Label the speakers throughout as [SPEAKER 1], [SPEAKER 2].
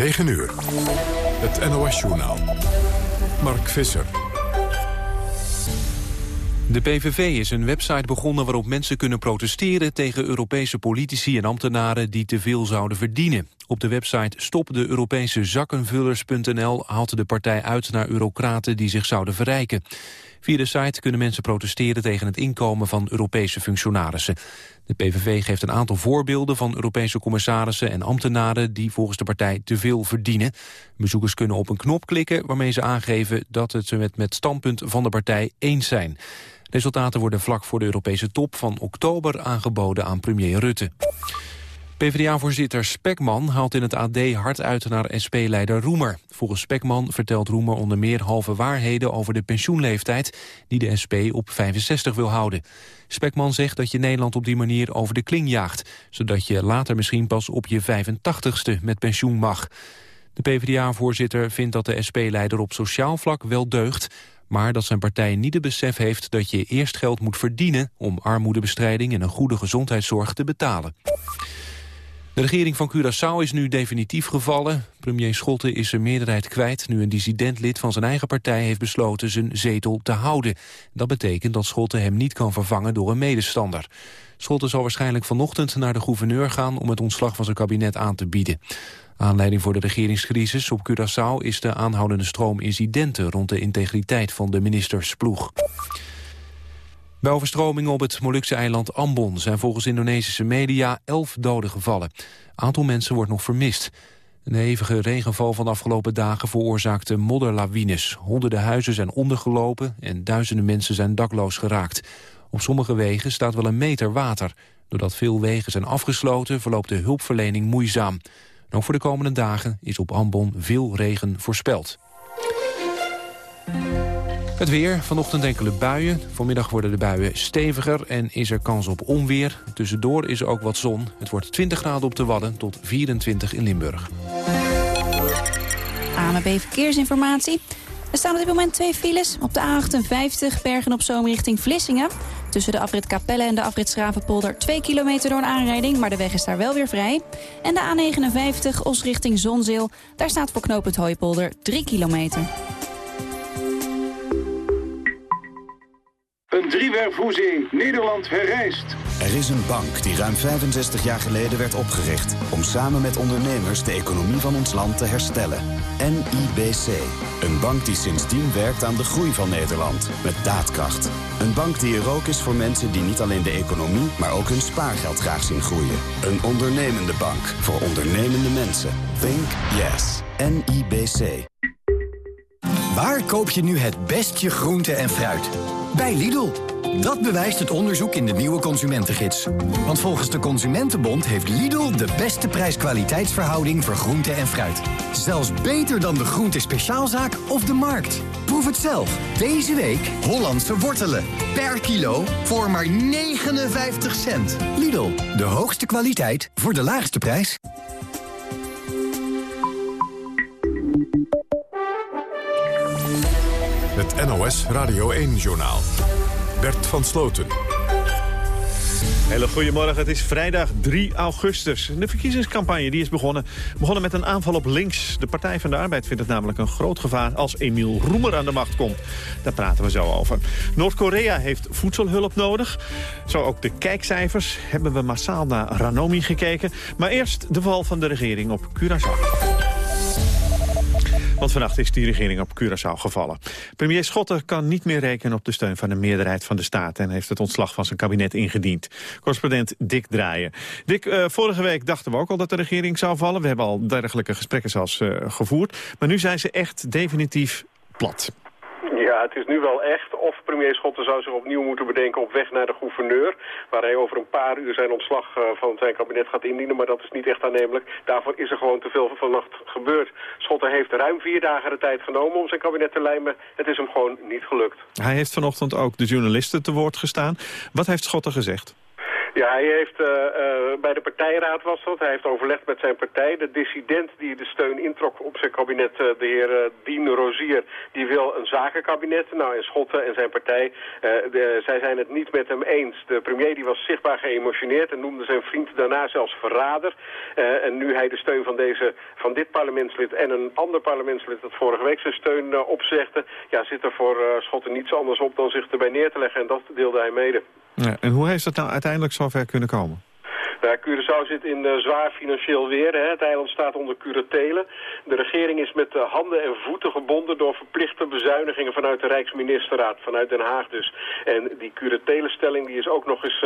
[SPEAKER 1] 9 uur. Het NOS-journaal. Mark Visser.
[SPEAKER 2] De PVV is een website begonnen waarop mensen kunnen protesteren tegen Europese politici en ambtenaren die te veel zouden verdienen. Op de website stopdeeuropesezakkenvullers.nl haalt de partij uit naar eurocraten die zich zouden verrijken. Via de site kunnen mensen protesteren tegen het inkomen van Europese functionarissen. De PVV geeft een aantal voorbeelden van Europese commissarissen en ambtenaren die volgens de partij te veel verdienen. Bezoekers kunnen op een knop klikken waarmee ze aangeven dat het ze met, met standpunt van de partij eens zijn. Resultaten worden vlak voor de Europese top van oktober aangeboden aan premier Rutte. PvdA-voorzitter Spekman haalt in het AD hard uit naar SP-leider Roemer. Volgens Spekman vertelt Roemer onder meer halve waarheden over de pensioenleeftijd die de SP op 65 wil houden. Spekman zegt dat je Nederland op die manier over de kling jaagt, zodat je later misschien pas op je 85ste met pensioen mag. De PvdA-voorzitter vindt dat de SP-leider op sociaal vlak wel deugt, maar dat zijn partij niet het besef heeft dat je eerst geld moet verdienen om armoedebestrijding en een goede gezondheidszorg te betalen. De regering van Curaçao is nu definitief gevallen. Premier Schotten is zijn meerderheid kwijt... nu een dissidentlid van zijn eigen partij heeft besloten zijn zetel te houden. Dat betekent dat Schotten hem niet kan vervangen door een medestander. Schotten zal waarschijnlijk vanochtend naar de gouverneur gaan... om het ontslag van zijn kabinet aan te bieden. Aanleiding voor de regeringscrisis op Curaçao is de aanhoudende stroom incidenten... rond de integriteit van de ministersploeg. Bij overstromingen op het Molukse eiland Ambon zijn volgens Indonesische media elf doden gevallen. Aantal mensen wordt nog vermist. Een hevige regenval van de afgelopen dagen veroorzaakte modderlawines. Honderden huizen zijn ondergelopen en duizenden mensen zijn dakloos geraakt. Op sommige wegen staat wel een meter water. Doordat veel wegen zijn afgesloten verloopt de hulpverlening moeizaam. ook voor de komende dagen is op Ambon veel regen voorspeld. Het weer, vanochtend enkele buien. Vanmiddag worden de buien steviger en is er kans op onweer. Tussendoor is er ook wat zon. Het wordt 20 graden op de Wadden tot 24 in Limburg.
[SPEAKER 3] AMB Verkeersinformatie. Er staan op dit moment twee files. Op de A58 Bergen op Zoom richting Vlissingen. Tussen de afrit Capelle en de afrit Schravenpolder 2 kilometer door een aanrijding, maar de weg is daar wel weer vrij. En de A59 Os richting Zonzeel. Daar staat voor knooppunt Hooipolder 3 kilometer.
[SPEAKER 4] Een driewerfhoezing. Nederland herrijst.
[SPEAKER 5] Er is een bank die ruim 65 jaar geleden werd opgericht... om samen met ondernemers de economie van ons land te herstellen. NIBC. Een bank die sindsdien werkt aan de groei van Nederland. Met daadkracht. Een bank die er ook is voor mensen die niet alleen de economie... maar ook hun spaargeld graag zien groeien. Een ondernemende bank voor ondernemende mensen. Think yes. NIBC.
[SPEAKER 6] Waar koop je nu het beste groente en fruit? Bij Lidl. Dat bewijst het onderzoek in de nieuwe Consumentengids. Want volgens de Consumentenbond heeft Lidl de beste prijs-kwaliteitsverhouding voor groente en fruit. Zelfs beter dan de Groente Speciaalzaak of de Markt. Proef het zelf. Deze week Hollandse wortelen. Per kilo voor maar 59 cent. Lidl, de hoogste kwaliteit voor de laagste prijs.
[SPEAKER 1] Het NOS Radio 1-journaal. Bert van Sloten.
[SPEAKER 7] Hele goedemorgen, het is vrijdag 3 augustus. De verkiezingscampagne die is begonnen, begonnen met een aanval op links. De Partij van de Arbeid vindt het namelijk een groot gevaar als Emiel Roemer aan de macht komt. Daar praten we zo over. Noord-Korea heeft voedselhulp nodig. Zo ook de kijkcijfers hebben we massaal naar Ranomi gekeken. Maar eerst de val van de regering op Curaçao. Want vannacht is die regering op Curaçao gevallen. Premier Schotten kan niet meer rekenen op de steun van de meerderheid van de staat... en heeft het ontslag van zijn kabinet ingediend. Correspondent Dick Draaien. Dick, uh, vorige week dachten we ook al dat de regering zou vallen. We hebben al dergelijke gesprekken zelfs uh, gevoerd. Maar nu zijn ze echt definitief plat.
[SPEAKER 8] Het is nu wel echt. Of premier Schotten zou zich opnieuw moeten bedenken op weg naar de gouverneur. Waar hij over een paar uur zijn ontslag uh, van zijn kabinet gaat indienen. Maar dat is niet echt aannemelijk. Daarvoor is er gewoon te veel vannacht gebeurd. Schotten heeft ruim vier dagen de tijd genomen om zijn kabinet te lijmen. Het is hem gewoon niet gelukt.
[SPEAKER 7] Hij heeft vanochtend ook de journalisten te woord gestaan. Wat heeft Schotten gezegd?
[SPEAKER 8] Ja, hij heeft uh, uh, bij de partijraad was dat. Hij heeft overlegd met zijn partij. De dissident die de steun introk op zijn kabinet, uh, de heer Dien Rozier, die wil een zakenkabinet. Nou, en Schotten en zijn partij, de, zij zijn het niet met hem eens. De premier die was zichtbaar geëmotioneerd en noemde zijn vriend daarna zelfs verrader. en nu hij de steun van, deze, van dit parlementslid en een ander parlementslid dat vorige week zijn steun opzegde, ja, zit er voor Schotten niets anders op dan zich erbij neer te leggen. En dat deelde hij mede.
[SPEAKER 7] Ja, en hoe heeft dat nou uiteindelijk zover kunnen komen?
[SPEAKER 8] Nou, Curaçao zit in uh, zwaar financieel weer. Hè. Het eiland staat onder curatelen. De regering is met uh, handen en voeten gebonden door verplichte bezuinigingen vanuit de Rijksministerraad, vanuit Den Haag dus. En die curatelenstelling die is ook nog eens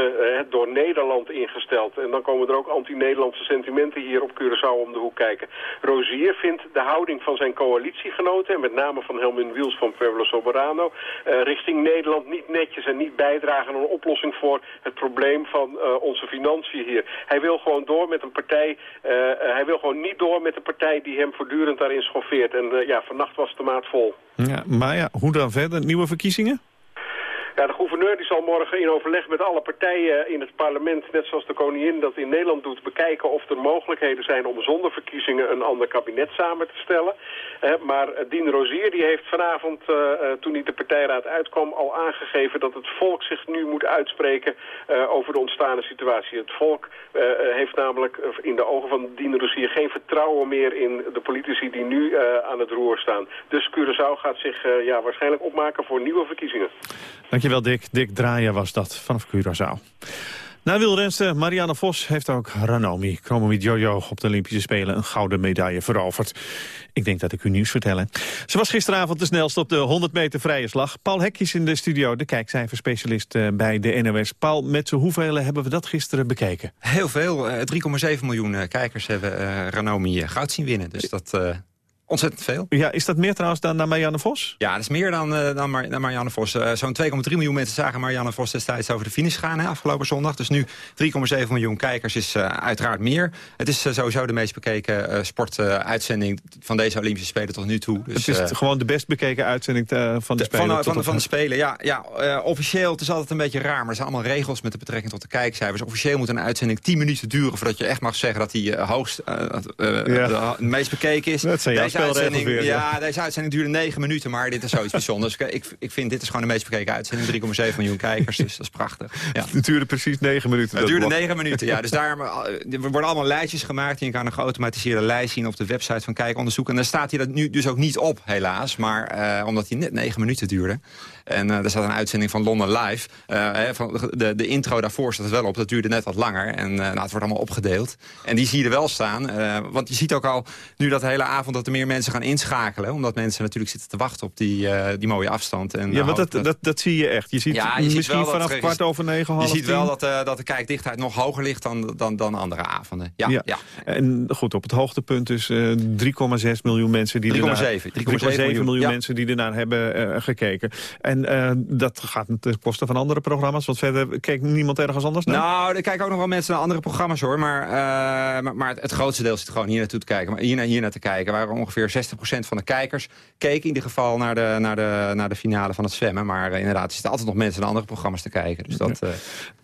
[SPEAKER 8] door Nederland ingesteld. En dan komen er ook anti-Nederlandse sentimenten hier op Curaçao om de hoek kijken. Rozier vindt de houding van zijn coalitiegenoten, en met name van Helmin Wiels van Pueblo Soberano, richting Nederland niet netjes en niet bijdragen aan een oplossing voor het probleem van onze financiën hier. Hij wil gewoon door met een partij, uh, hij wil gewoon niet door met de partij die hem voortdurend daarin schoffeert. En uh, ja, vannacht was de maat vol.
[SPEAKER 7] Ja, maar ja, hoe dan verder? Nieuwe verkiezingen?
[SPEAKER 8] Ja, de gouverneur die zal morgen in overleg met alle partijen in het parlement, net zoals de koningin dat in Nederland doet, bekijken of er mogelijkheden zijn om zonder verkiezingen een ander kabinet samen te stellen. maar Dien Rozier die heeft vanavond, uh, toen hij de partijraad uitkwam, al aangegeven dat het volk zich nu moet uitspreken over de ontstaande situatie. Het volk heeft namelijk in de ogen van Dien Rozier geen vertrouwen meer in de politici die nu aan het roer staan. Dus Curaçao gaat zich ja, waarschijnlijk opmaken voor nieuwe verkiezingen.
[SPEAKER 7] Dankjewel Dick. Dick Draaien was dat vanaf Curaçao. Na wielrenster Marianne Vos heeft ook Ranomi Kromomi Jojo op de Olympische Spelen een gouden medaille veroverd. Ik denk dat ik u nieuws vertellen. Ze was gisteravond de snelste op de 100 meter vrije slag. Paul Hekjes in de studio, de kijkcijferspecialist eh, bij de NOS. Paul, met z'n hoeveel hebben we dat gisteren bekeken?
[SPEAKER 9] Heel veel. 3,7 eh, miljoen eh, kijkers hebben Ranomi goud zien winnen. Dus dat... Ontzettend veel.
[SPEAKER 7] Ja, is dat meer trouwens dan naar Marianne Vos?
[SPEAKER 9] Ja, dat is meer dan, uh, dan, Mar dan Marianne Vos. Uh, Zo'n 2,3 miljoen mensen zagen Marianne Vos destijds over de finish gaan hè, afgelopen zondag. Dus nu 3,7 miljoen kijkers is uh, uiteraard meer. Het is sowieso de meest bekeken sportuitzending van deze Olympische Spelen tot nu toe.
[SPEAKER 7] Dus, het is gewoon de best bekeken uitzending van de, de Spelen?
[SPEAKER 9] Van, van, van, de Spelen, ja. ja officieel, het is altijd een beetje raar, maar er zijn allemaal regels met de betrekking tot de kijkcijfers. Officieel moet een uitzending 10 minuten duren voordat je echt mag zeggen dat die hoogst ja. de meest bekeken is.
[SPEAKER 7] Dat zijn
[SPEAKER 9] deze uitzending, weer, ja, deze uitzending duurde 9 minuten, maar dit is zoiets bijzonders. Ik, ik vind dit is gewoon de meest bekeken uitzending. 3,7 miljoen kijkers, dus dat is prachtig. Ja.
[SPEAKER 7] Het duurde precies 9 minuten.
[SPEAKER 9] Het duurde 9 minuten, ja. Dus daar er worden allemaal lijstjes gemaakt. En je kan een geautomatiseerde lijst zien op de website van Kijkonderzoek. En daar staat hij dat nu dus ook niet op, helaas. Maar uh, omdat hij net 9 minuten duurde. En uh, er staat een uitzending van Londen Live. Uh, van de, de intro daarvoor staat wel op. Dat duurde net wat langer. En nou, het wordt allemaal opgedeeld. En die zie je er wel staan. want je ziet ook al nu dat de hele avond dat er meer mensen gaan inschakelen. Omdat mensen natuurlijk zitten te wachten op die, die mooie afstand. En,
[SPEAKER 7] ja, want dat, dat, dat, zie je echt. Je ziet ja, je misschien ziet vanaf kwart over negen, half
[SPEAKER 9] Je ziet wel dat, dat de kijkdichtheid nog hoger ligt dan, dan, dan andere avonden. Ja, ja. ja.
[SPEAKER 7] En goed, op het hoogtepunt dus 3,6 miljoen mensen die
[SPEAKER 9] 3,7
[SPEAKER 7] miljoen, miljoen mensen die ernaar hebben gekeken. En dat gaat ten koste van andere programma's. Want verder kijkt niemand ergens anders naar?
[SPEAKER 9] Nou, er kijken ook nog wel mensen naar andere programma's hoor. Maar, maar, maar, het grootste deel zit gewoon hier naartoe te kijken. Maar hier, naar, hier naar te kijken. Waar ongeveer 60% van de kijkers keken in ieder geval naar de, naar de, naar de finale van het zwemmen. Maar uh, inderdaad, er zitten altijd nog mensen naar andere programma's te kijken. Dus dat...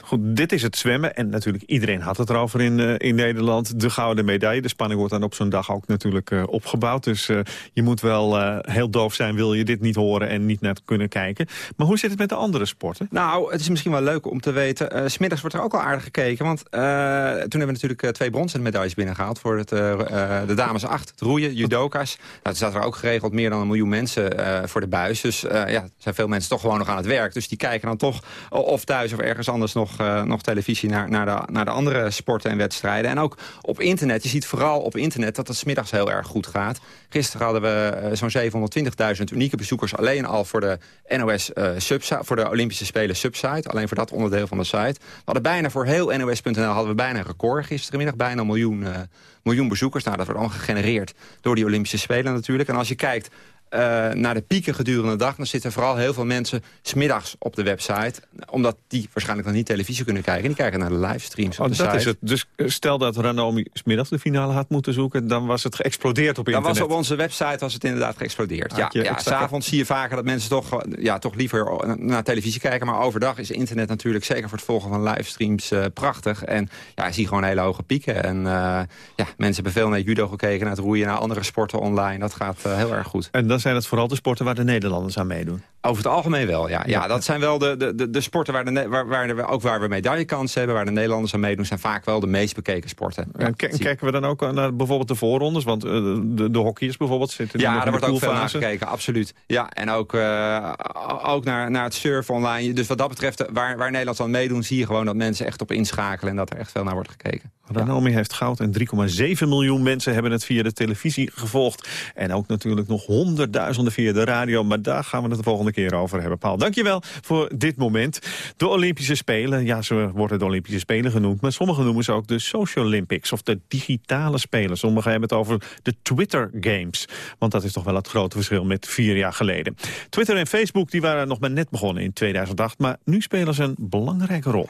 [SPEAKER 7] Goed, dit is het zwemmen. En natuurlijk, iedereen had het erover in, uh, in Nederland. De gouden medaille. De spanning wordt dan op zo'n dag ook natuurlijk opgebouwd. Dus je moet wel heel doof zijn, wil je dit niet horen en niet naar kunnen kijken. Maar hoe zit het met de andere sporten?
[SPEAKER 9] Nou, het is misschien wel leuk om te weten. Smiddags wordt er ook al aardig gekeken. Want toen hebben we natuurlijk twee bronzen medailles binnengehaald... voor het, de dames acht, het roeien, judoka's. Nou, er staat er ook geregeld meer dan een miljoen mensen voor de buis. Dus ja, er zijn veel mensen toch gewoon nog aan het werk. Dus die kijken dan toch of thuis of ergens anders nog, nog televisie... Naar, naar, de, naar de andere sporten en wedstrijden. En ook op internet. Je ziet vooral op internet dat het smiddags heel erg goed gaat. Gisteren hadden we zo'n 720.000 unieke bezoekers... alleen al voor de NOS subsite, voor de Olympische Spelen subsite. Alleen voor dat onderdeel van de site. We hadden bijna voor heel NOS.nl hadden we bijna een record gisterenmiddag. Bijna een miljoen, uh, miljoen bezoekers. Nou, dat wordt allemaal gegenereerd door die Olympische Spelen natuurlijk. En als je kijkt uh, naar de pieken gedurende de dag... dan zitten vooral heel veel mensen smiddags op de website. Omdat die waarschijnlijk dan niet televisie kunnen kijken. Die kijken naar de livestreams op
[SPEAKER 7] oh,
[SPEAKER 9] de
[SPEAKER 7] dat
[SPEAKER 9] site.
[SPEAKER 7] Is het. Dus eh, stel dat Ranomi smiddags de finale had moeten zoeken... dan was het geëxplodeerd op
[SPEAKER 9] dan
[SPEAKER 7] internet.
[SPEAKER 9] was op onze website was het inderdaad geëxplodeerd. Ja,
[SPEAKER 7] Had
[SPEAKER 9] ja, s'avonds zie je vaker dat mensen toch, ja, toch liever naar televisie kijken. Maar overdag is internet natuurlijk zeker voor het volgen van livestreams eh, prachtig. En ja, je ziet gewoon hele hoge pieken. En eh, ja, mensen hebben veel naar judo gekeken, naar het roeien, naar andere sporten online. Dat gaat eh, heel erg goed.
[SPEAKER 7] En dan zijn het vooral de sporten waar de Nederlanders aan meedoen.
[SPEAKER 9] Over het algemeen wel, ja. Ja, dat zijn wel de, de, de, sporten waar, de, waar, waar we, ook waar we medaillekansen hebben... waar de Nederlanders aan meedoen, zijn vaak wel de meest bekeken sporten. Ja,
[SPEAKER 7] en kijken we dan ook naar bijvoorbeeld de voorrondes? Want eh, de, de hockeyers bijvoorbeeld zitten
[SPEAKER 9] Ja, daar wordt ook veel naar gekeken, absoluut. Ja, en ook, eh, ook naar, naar het surfen online. Dus wat dat betreft, waar, waar Nederland aan meedoen... zie je gewoon dat mensen echt op inschakelen... en dat er echt veel naar wordt gekeken.
[SPEAKER 7] Ranomi heeft goud en 3,7 miljoen mensen hebben het via de televisie gevolgd. En ook natuurlijk nog honderdduizenden via de radio. Maar daar gaan we het de volgende keer over hebben. Paul, dankjewel voor dit moment. De Olympische Spelen, ja, ze worden de Olympische Spelen genoemd. Maar sommigen noemen ze ook de Social Olympics of de digitale Spelen. Sommigen hebben het over de Twitter Games. Want dat is toch wel het grote verschil met vier jaar geleden. Twitter en Facebook die waren nog maar net begonnen in 2008. Maar nu spelen ze een belangrijke rol.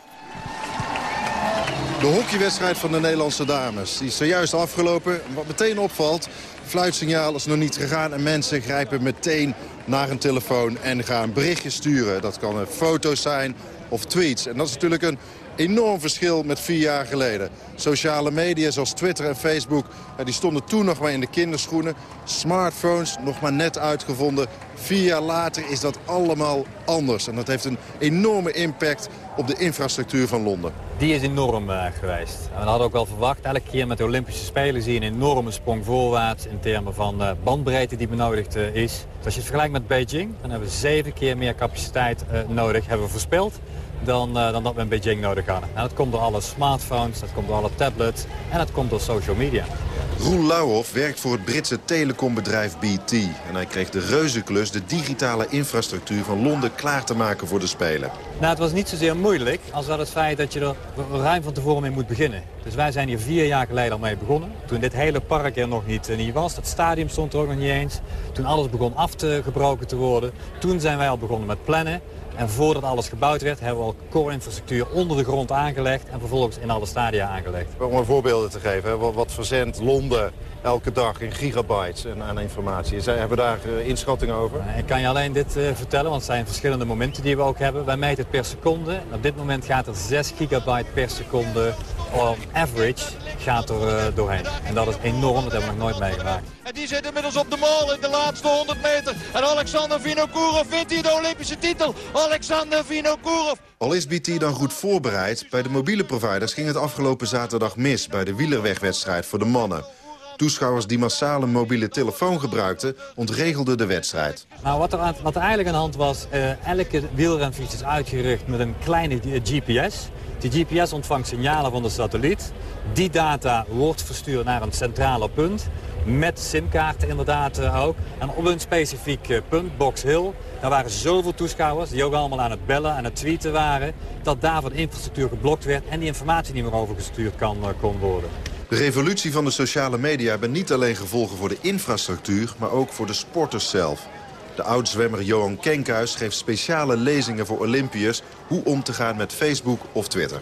[SPEAKER 10] De hockeywedstrijd van de Nederlandse dames. Die is zojuist afgelopen. Wat meteen opvalt, fluitsignaal is nog niet gegaan... en mensen grijpen meteen naar een telefoon en gaan berichtjes sturen. Dat kan foto's zijn of tweets. En dat is natuurlijk een enorm verschil met vier jaar geleden. Sociale media zoals Twitter en Facebook, ja, die stonden toen nog maar in de kinderschoenen. Smartphones nog maar net uitgevonden. Vier jaar later is dat allemaal anders. En dat heeft een enorme impact op de infrastructuur van Londen.
[SPEAKER 11] Die is enorm eh, geweest. En we hadden ook wel verwacht, elke keer met de Olympische Spelen zie je een enorme sprong voorwaarts in termen van eh, bandbreedte die benodigd eh, is. Dus als je het vergelijkt met Beijing, dan hebben we zeven keer meer capaciteit eh, nodig, hebben we verspild, dan, eh, dan dat we in Beijing nodig hadden. En dat komt door alle smartphones, dat komt door alle tablets en dat komt door social media.
[SPEAKER 10] Roel Lauwhoff werkt voor het Britse telecombedrijf BT. En hij kreeg de reuzenklus de digitale infrastructuur van Londen klaar te maken voor de Spelen.
[SPEAKER 11] Nou, het was niet zozeer moeilijk als dat het feit dat je er ruim van tevoren mee moet beginnen. Dus wij zijn hier vier jaar geleden al mee begonnen. Toen dit hele park er nog niet, eh, niet was. Het stadium stond er ook nog niet eens. Toen alles begon af te te worden. Toen zijn wij al begonnen met plannen. En voordat alles gebouwd werd, hebben we al core-infrastructuur onder de grond aangelegd... en vervolgens in alle stadia aangelegd.
[SPEAKER 10] Om een voorbeelden te geven, wat, wat verzendt Londen elke dag in gigabytes aan informatie? Zij hebben daar eh, inschattingen over?
[SPEAKER 11] Ik kan je alleen dit eh, vertellen, want het zijn verschillende momenten die we ook hebben. Wij meten het per seconde. Op dit moment gaat er 6 gigabyte per seconde on average gaat er eh, doorheen. En dat is enorm, dat hebben we nog nooit meegemaakt.
[SPEAKER 12] En die zit inmiddels op de mol in de laatste 100 meter. En Alexander Vinokourov wint hier de Olympische titel. Alexander Vinokourov.
[SPEAKER 10] Al is BT dan goed voorbereid, bij de mobiele providers ging het afgelopen zaterdag mis... bij de wielerwegwedstrijd voor de mannen. Toeschouwers die massaal een mobiele telefoon gebruikten, ontregelden de wedstrijd.
[SPEAKER 11] Nou, wat er, wat eigenlijk aan de hand was, eh, elke wielrenfiets is uitgerust met een kleine eh, GPS. Die GPS ontvangt signalen van de satelliet. Die data wordt verstuurd naar een centrale punt. Met simkaarten inderdaad eh, ook. En op een specifiek punt, Box Hill, daar waren zoveel toeschouwers... die ook allemaal aan het bellen, aan het tweeten waren... dat daarvan infrastructuur geblokt werd... en die informatie niet meer overgestuurd kan, kon worden.
[SPEAKER 10] De revolutie van de sociale media hebben niet alleen gevolgen voor de infrastructuur... maar ook voor de sporters zelf. De oud-zwemmer Johan Kenkhuis geeft speciale lezingen voor Olympiërs... hoe om te gaan met Facebook of Twitter.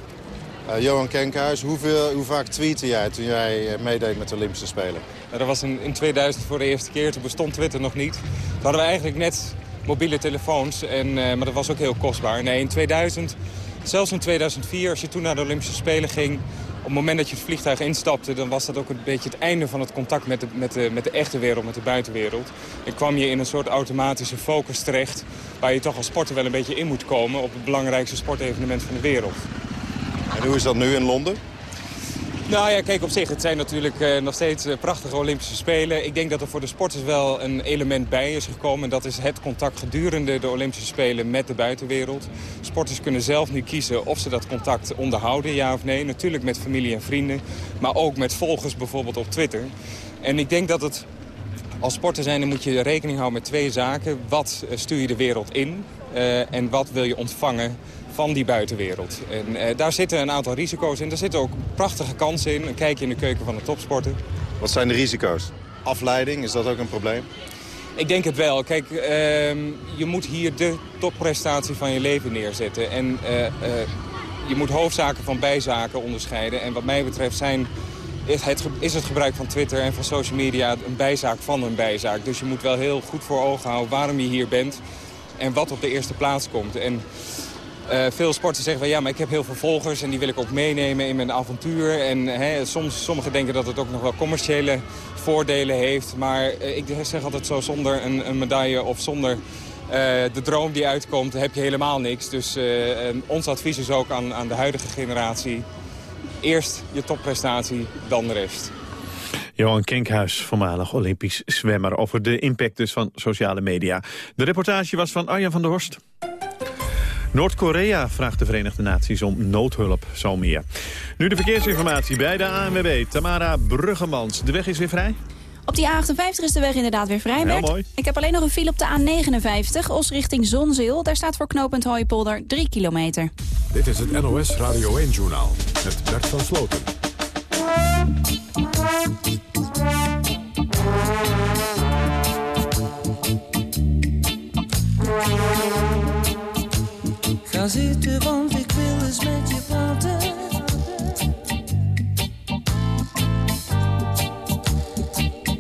[SPEAKER 10] Uh, Johan Kenkhuis, hoeveel, hoe vaak tweette jij toen jij uh, meedeed met de Olympische Spelen?
[SPEAKER 13] Nou, dat was in, in 2000 voor de eerste keer. Toen bestond Twitter nog niet. Toen hadden we eigenlijk net mobiele telefoons, en, uh, maar dat was ook heel kostbaar. Nee, in 2000, zelfs in 2004, als je toen naar de Olympische Spelen ging... op het moment dat je het vliegtuig instapte... dan was dat ook een beetje het einde van het contact met de, met de, met de echte wereld, met de buitenwereld. Dan kwam je in een soort automatische focus terecht... waar je toch als sporter wel een beetje in moet komen... op het belangrijkste sportevenement van de wereld.
[SPEAKER 10] En hoe is dat nu in Londen?
[SPEAKER 13] Nou ja, kijk op zich, het zijn natuurlijk uh, nog steeds uh, prachtige Olympische Spelen. Ik denk dat er voor de sporters wel een element bij is gekomen. En dat is het contact gedurende de Olympische Spelen met de buitenwereld. Sporters kunnen zelf nu kiezen of ze dat contact onderhouden, ja of nee. Natuurlijk met familie en vrienden, maar ook met volgers bijvoorbeeld op Twitter. En ik denk dat het als sporter zijn, dan moet je rekening houden met twee zaken. Wat uh, stuur je de wereld in en wat wil je ontvangen van die buitenwereld. En uh, daar zitten een aantal risico's in. Daar zitten ook prachtige kansen in. Een kijkje in de keuken van de topsporter.
[SPEAKER 10] Wat zijn de risico's? Afleiding, is dat ook een probleem?
[SPEAKER 13] Ik denk het wel. Kijk, ehm, je moet hier de topprestatie van je leven neerzetten. En eh, eh, je moet hoofdzaken van bijzaken onderscheiden. En wat mij betreft zijn, is, het, is het gebruik van Twitter en van social media een bijzaak van een bijzaak. Dus je moet wel heel goed voor ogen houden waarom je hier bent en wat op de eerste plaats komt. En uh, veel sporters zeggen van ja, maar ik heb heel veel volgers en die wil ik ook meenemen in mijn avontuur. En hè, soms, sommigen denken dat het ook nog wel commerciële voordelen heeft. Maar uh, ik zeg altijd zo, zonder een, een medaille of zonder de droom die uitkomt, heb je helemaal niks. Dus ons advies is ook aan, aan de huidige generatie. Eerst je topprestatie, dan de rest.
[SPEAKER 7] Johan Kenkhuis, voormalig Olympisch zwemmer... over de impact dus van sociale media. De reportage was van Arjan van der Horst. Noord-Korea vraagt de Verenigde Naties om noodhulp, zo meer. Nu de verkeersinformatie bij de ANWB. Tamara Bruggemans, de weg is weer vrij?
[SPEAKER 3] Op die A58 is de weg inderdaad weer vrij,
[SPEAKER 7] Heel mooi.
[SPEAKER 3] Ik heb alleen nog een file op de A59, Os richting Zonzeel. Daar staat voor knooppunt Hooipolder 3 kilometer.
[SPEAKER 1] Dit is het NOS Radio 1-journaal met Bert van Sloten.
[SPEAKER 14] Ga zitten, want ik wil eens met je praten.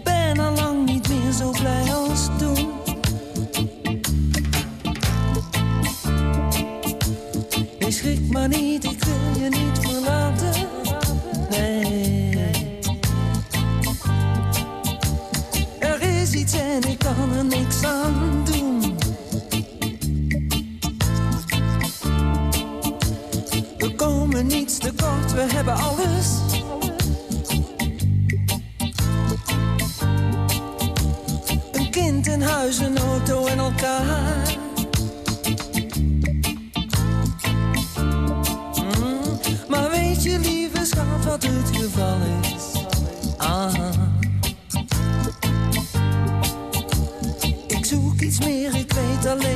[SPEAKER 14] Ben al lang niet meer zo blij als toen. Je schrik maar niet, ik wil je niet verlaten. Nee. Er is iets en ik kan er niks aan niets tekort, we hebben alles. Een kind, een huis, een auto en elkaar. Mm, Maar weet je, lieve schat, wat het geval is? Ah. Ik zoek iets meer, ik weet alleen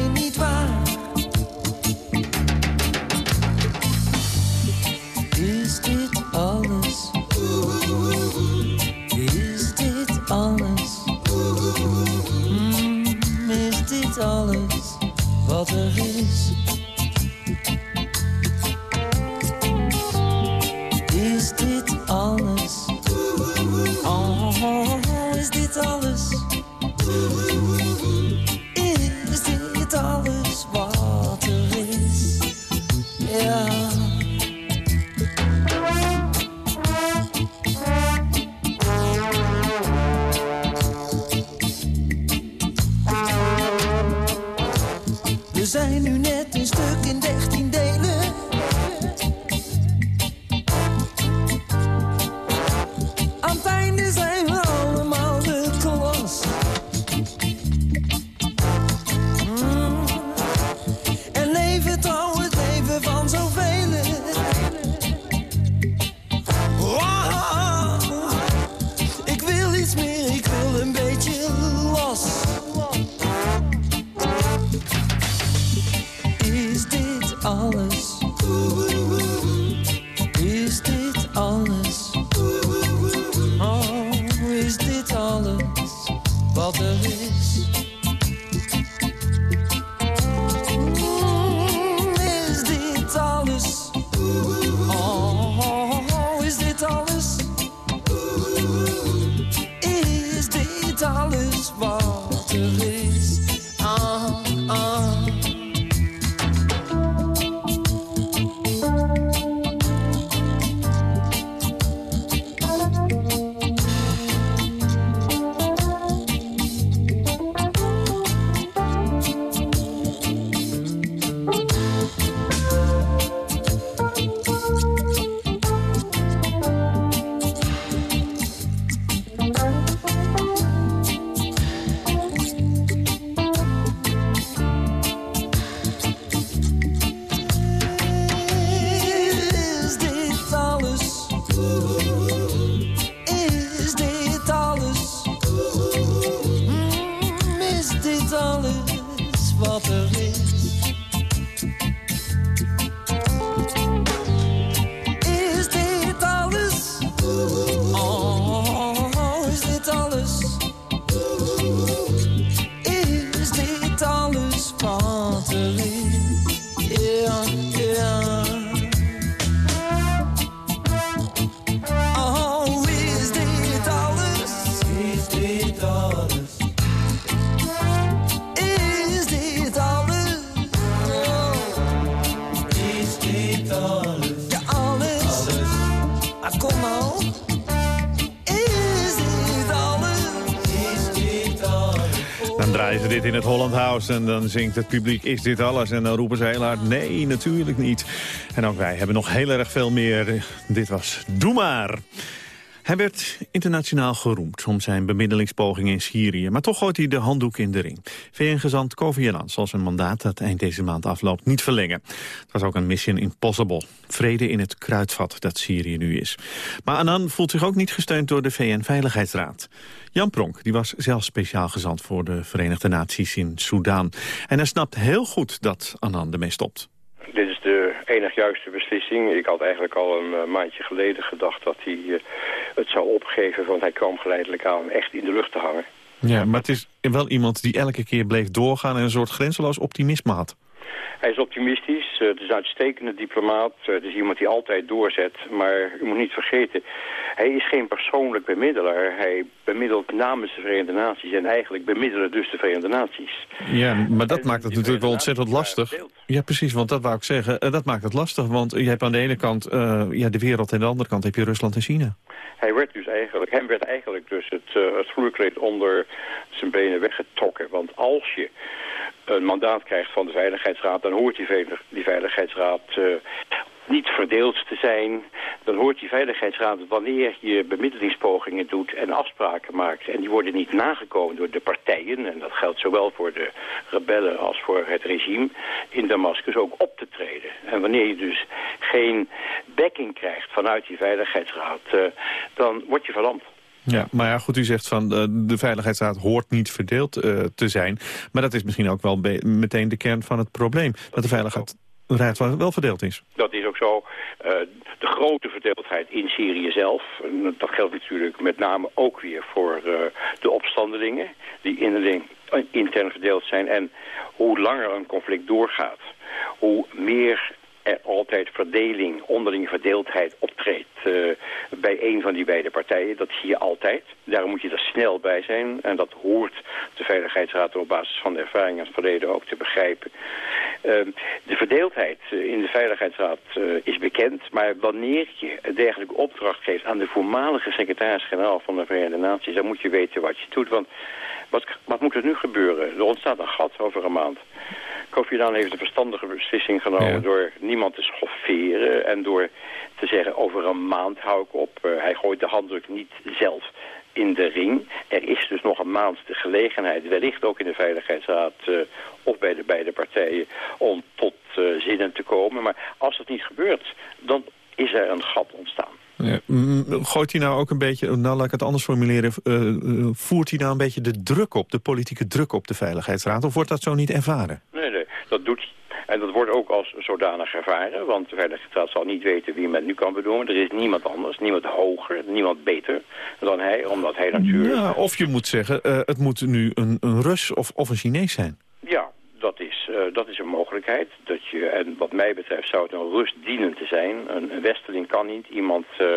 [SPEAKER 7] Holland House en dan zingt het publiek, is dit alles? En dan roepen ze heel hard, nee, natuurlijk niet. En ook wij hebben nog heel erg veel meer. Dit was Doe Maar. Hij werd internationaal geroemd om zijn bemiddelingspogingen in Syrië. Maar toch gooit hij de handdoek in de ring. VN-gezant Kofi Annan zal zijn mandaat dat eind deze maand afloopt niet verlengen. Het was ook een mission impossible. Vrede in het kruidvat dat Syrië nu is. Maar Annan voelt zich ook niet gesteund door de VN-veiligheidsraad. Jan Pronk die was zelf speciaal gezant voor de Verenigde Naties in Soedan. En hij snapt heel goed dat Annan ermee stopt.
[SPEAKER 15] Dit is de enig juiste beslissing. Ik had eigenlijk al een uh, maandje geleden gedacht dat hij uh, het zou opgeven... want hij kwam geleidelijk aan echt in de lucht te hangen.
[SPEAKER 7] Ja, maar het is wel iemand die elke keer bleef doorgaan... en een soort grenzeloos optimisme had.
[SPEAKER 15] Hij is optimistisch, uh, het is een uitstekende diplomaat. Uh, het is iemand die altijd doorzet. Maar u moet niet vergeten, hij is geen persoonlijk bemiddelaar. Hij bemiddelt namens de Verenigde Naties en eigenlijk bemiddelen dus de Verenigde Naties.
[SPEAKER 7] Ja, maar dat en maakt het natuurlijk wel ontzettend lastig. Ja, precies, want dat wou ik zeggen. Uh, dat maakt het lastig, want je hebt aan de ene kant ja, de wereld... en aan de andere kant heb je Rusland en China.
[SPEAKER 15] Hij werd dus eigenlijk, hem werd eigenlijk dus het, het vloerkleed onder zijn benen weggetrokken. Want als je een mandaat krijgt van de Veiligheidsraad... dan hoort die, Veiligheidsraad uh, niet verdeeld te zijn. Dan hoort die Veiligheidsraad wanneer je bemiddelingspogingen doet en afspraken maakt... en die worden niet nagekomen door de partijen... en dat geldt zowel voor de rebellen als voor het regime in Damascus ook op te treden. En wanneer je dus geen backing krijgt vanuit die Veiligheidsraad... Uh, dan word je verlamd.
[SPEAKER 7] Ja, maar ja, goed, u zegt van uh, de Veiligheidsraad hoort niet verdeeld uh, te zijn. Maar dat is misschien ook wel meteen de kern van het probleem. Dat, de Veiligheidsraad wel verdeeld is.
[SPEAKER 15] Dat is ook zo. Uh, de grote verdeeldheid in Syrië zelf. dat geldt natuurlijk met name ook weer voor de opstandelingen. Die inderdaad intern verdeeld zijn. En hoe langer een conflict doorgaat, hoe meer er altijd verdeling, onderling verdeeldheid optreedt uh, bij een van die beide partijen. Dat zie je altijd. Daarom moet je er snel bij zijn. En dat hoort de Veiligheidsraad op basis van de ervaring en het verleden ook te begrijpen. Uh, de verdeeldheid in de Veiligheidsraad uh, is bekend. Maar wanneer je een dergelijke opdracht geeft aan de voormalige secretaris-generaal van de Verenigde Naties... dan moet je weten wat je doet. Want wat, wat moet er nu gebeuren? Er ontstaat een gat over een maand. Kofi Annan heeft een verstandige beslissing genomen ja. door niemand te schofferen en door te zeggen over een maand hou ik op. Uh, hij gooit de handdruk niet zelf in de ring. Er is dus nog een maand de gelegenheid, wellicht ook in de Veiligheidsraad uh, of bij de beide partijen, om tot uh, zinnen te komen. Maar als dat niet gebeurt, dan is er een gat ontstaan.
[SPEAKER 7] Ja. Gooit hij nou ook een beetje, nou laat ik het anders formuleren... Uh, voert hij nou een beetje de druk op, de politieke druk op de Veiligheidsraad? Of wordt dat zo niet ervaren?
[SPEAKER 15] Nee, nee, dat doet hij. En dat wordt ook als zodanig ervaren, want de Veiligheidsraad zal niet weten wie men nu kan bedoelen. Er is niemand anders, niemand hoger, niemand beter dan hij, omdat hij natuurlijk...
[SPEAKER 7] Ja, of je moet zeggen, uh, het moet nu een, een Rus of, of een Chinees zijn.
[SPEAKER 15] Ja, dat is, uh, dat is een mogelijkheid. Dat en wat mij betreft zou het een rustdienend zijn. Een, westerling kan niet. Iemand uh,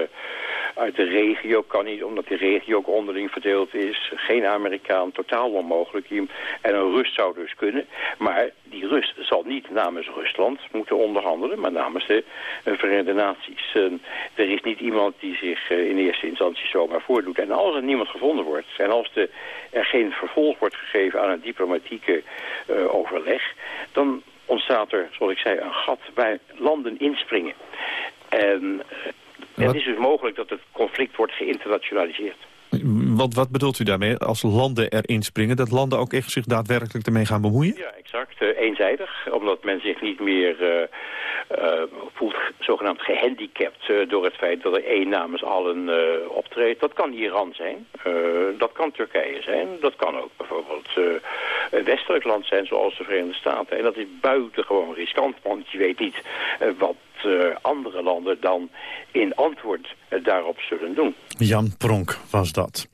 [SPEAKER 15] uit de regio kan niet, omdat die regio ook onderling verdeeld is. Geen Amerikaan, totaal onmogelijk. En een Rust zou dus kunnen. Maar die Rust zal niet namens Rusland moeten onderhandelen, maar namens de uh, Verenigde Naties. Er is niet iemand die zich uh, in eerste instantie zomaar voordoet. En als er niemand gevonden wordt, en als er geen vervolg wordt gegeven aan een diplomatieke overleg, dan ontstaat er, zoals ik zei, een gat waar landen inspringen. En het is dus mogelijk dat het conflict wordt geïnternationaliseerd.
[SPEAKER 7] Wat, wat bedoelt u daarmee? Als landen erin springen, dat landen ook echt zich daadwerkelijk ermee gaan bemoeien?
[SPEAKER 15] Ja, exact. Uh, eenzijdig. Omdat men zich niet meer uh, voelt zogenaamd gehandicapt door het feit dat er één namens allen optreedt. Dat kan Iran zijn. dat kan Turkije zijn. Dat kan ook bijvoorbeeld een westelijk land zijn, zoals de Verenigde Staten. En dat is buitengewoon riskant, want je weet niet wat andere landen dan in antwoord daarop zullen doen.
[SPEAKER 7] Jan Pronk was dat.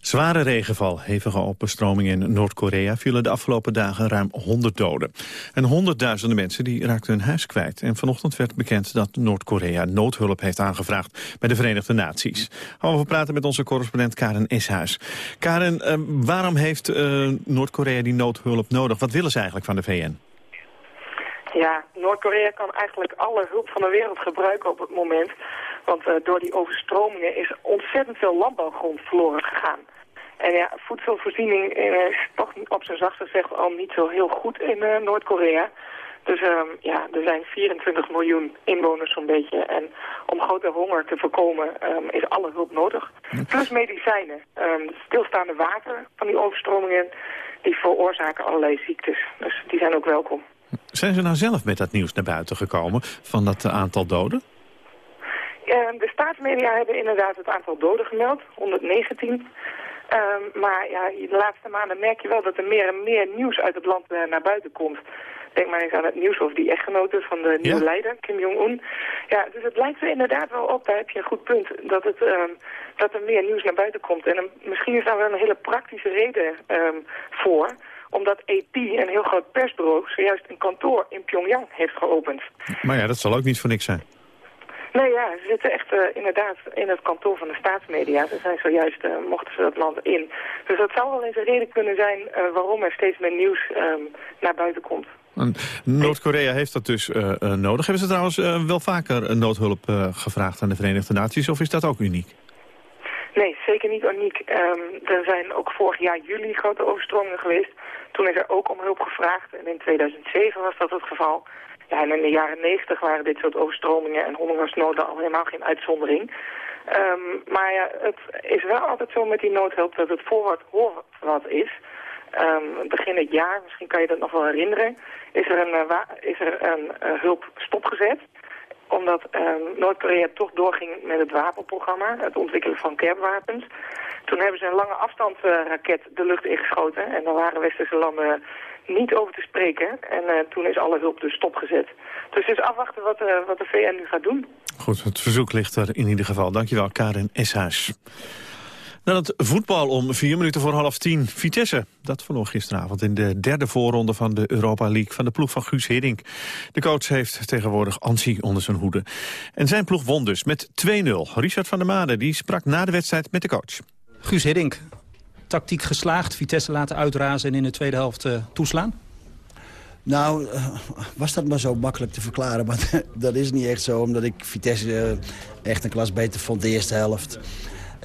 [SPEAKER 7] Zware regenval, hevige opbestroming in Noord-Korea... vielen de afgelopen dagen ruim 100 doden. En honderdduizenden mensen die raakten hun huis kwijt. En vanochtend werd bekend dat Noord-Korea noodhulp heeft aangevraagd... bij de Verenigde Naties. Gaan we praten met onze correspondent Karen Eshuis. Karen, uh, waarom heeft Noord-Korea die noodhulp nodig? Wat willen ze eigenlijk van de VN?
[SPEAKER 16] Ja, Noord-Korea kan eigenlijk alle hulp van de wereld gebruiken op het moment. Want uh, door die overstromingen is ontzettend veel landbouwgrond verloren gegaan. En ja, voedselvoorziening is toch op zijn zachtste gezegd al niet zo heel goed in uh, Noord-Korea. Dus um, ja, er zijn 24 miljoen inwoners zo'n beetje. En om grote honger te voorkomen um, is alle hulp nodig. Plus medicijnen. Um, stilstaande water van die overstromingen, die veroorzaken allerlei ziektes. Dus die zijn ook welkom.
[SPEAKER 7] Zijn ze nou zelf met dat nieuws naar buiten gekomen van dat aantal doden?
[SPEAKER 16] De staatsmedia hebben inderdaad het aantal doden gemeld, 119. Um, maar ja, de laatste maanden merk je wel dat er meer en meer nieuws uit het land uh, naar buiten komt. Denk maar eens aan het nieuws over die echtgenoten van de nieuwe ja. leider, Kim Jong-un. Ja, dus het lijkt er inderdaad wel op, daar heb je een goed punt, dat, het, um, dat er meer nieuws naar buiten komt. En um, misschien is daar wel een hele praktische reden voor omdat AP, een heel groot persbureau, zojuist een kantoor in Pyongyang heeft geopend.
[SPEAKER 7] Maar ja, dat zal ook niet voor niks zijn.
[SPEAKER 16] Nee, ja, ze zitten echt uh, inderdaad in het kantoor van de staatsmedia. Ze zijn zojuist, uh, mochten ze dat land in. Dus dat zou wel eens een reden kunnen zijn uh, waarom er steeds meer nieuws um, naar buiten komt.
[SPEAKER 7] Noord-Korea heeft dat dus nodig. Hebben ze trouwens wel vaker noodhulp gevraagd aan de Verenigde Naties of is dat ook uniek?
[SPEAKER 16] Nee, zeker niet uniek. Um, er zijn ook vorig jaar juli grote overstromingen geweest. Toen is er ook om hulp gevraagd en in 2007 was dat het geval. Ja, en in de jaren negentig waren dit soort overstromingen en hongersnoden al helemaal geen uitzondering. Um, maar ja, het is wel altijd zo met die noodhulp dat het voor wat hoor wat is. Um, begin het jaar, misschien kan je dat nog wel herinneren, is er een, uh, is er een uh, hulp stopgezet omdat um, Noord-Korea toch doorging met het wapenprogramma, het ontwikkelen van kernwapens. Toen hebben ze een lange afstandsraket de lucht ingeschoten en dan waren westerse landen niet over te spreken. En uh, toen is alle hulp dus stopgezet. Dus het is afwachten wat, uh, wat de VN nu gaat doen.
[SPEAKER 7] Goed, het verzoek ligt er in ieder geval. Dankjewel, Karin Eshuis. Dan het voetbal om vier minuten voor half tien. Vitesse, dat verloor gisteravond in de derde voorronde van de Europa League... van de ploeg van Guus Hiddink. De coach heeft tegenwoordig Ansi onder zijn hoede. En zijn ploeg won dus met 2-0. Richard van der Made die sprak na de wedstrijd met de coach.
[SPEAKER 17] Guus Hiddink, tactiek geslaagd, Vitesse laten uitrazen en in de tweede helft uh, toeslaan?
[SPEAKER 18] Nou, was dat maar zo makkelijk te verklaren. Maar dat is niet echt zo, omdat ik Vitesse echt een klas beter vond de eerste helft.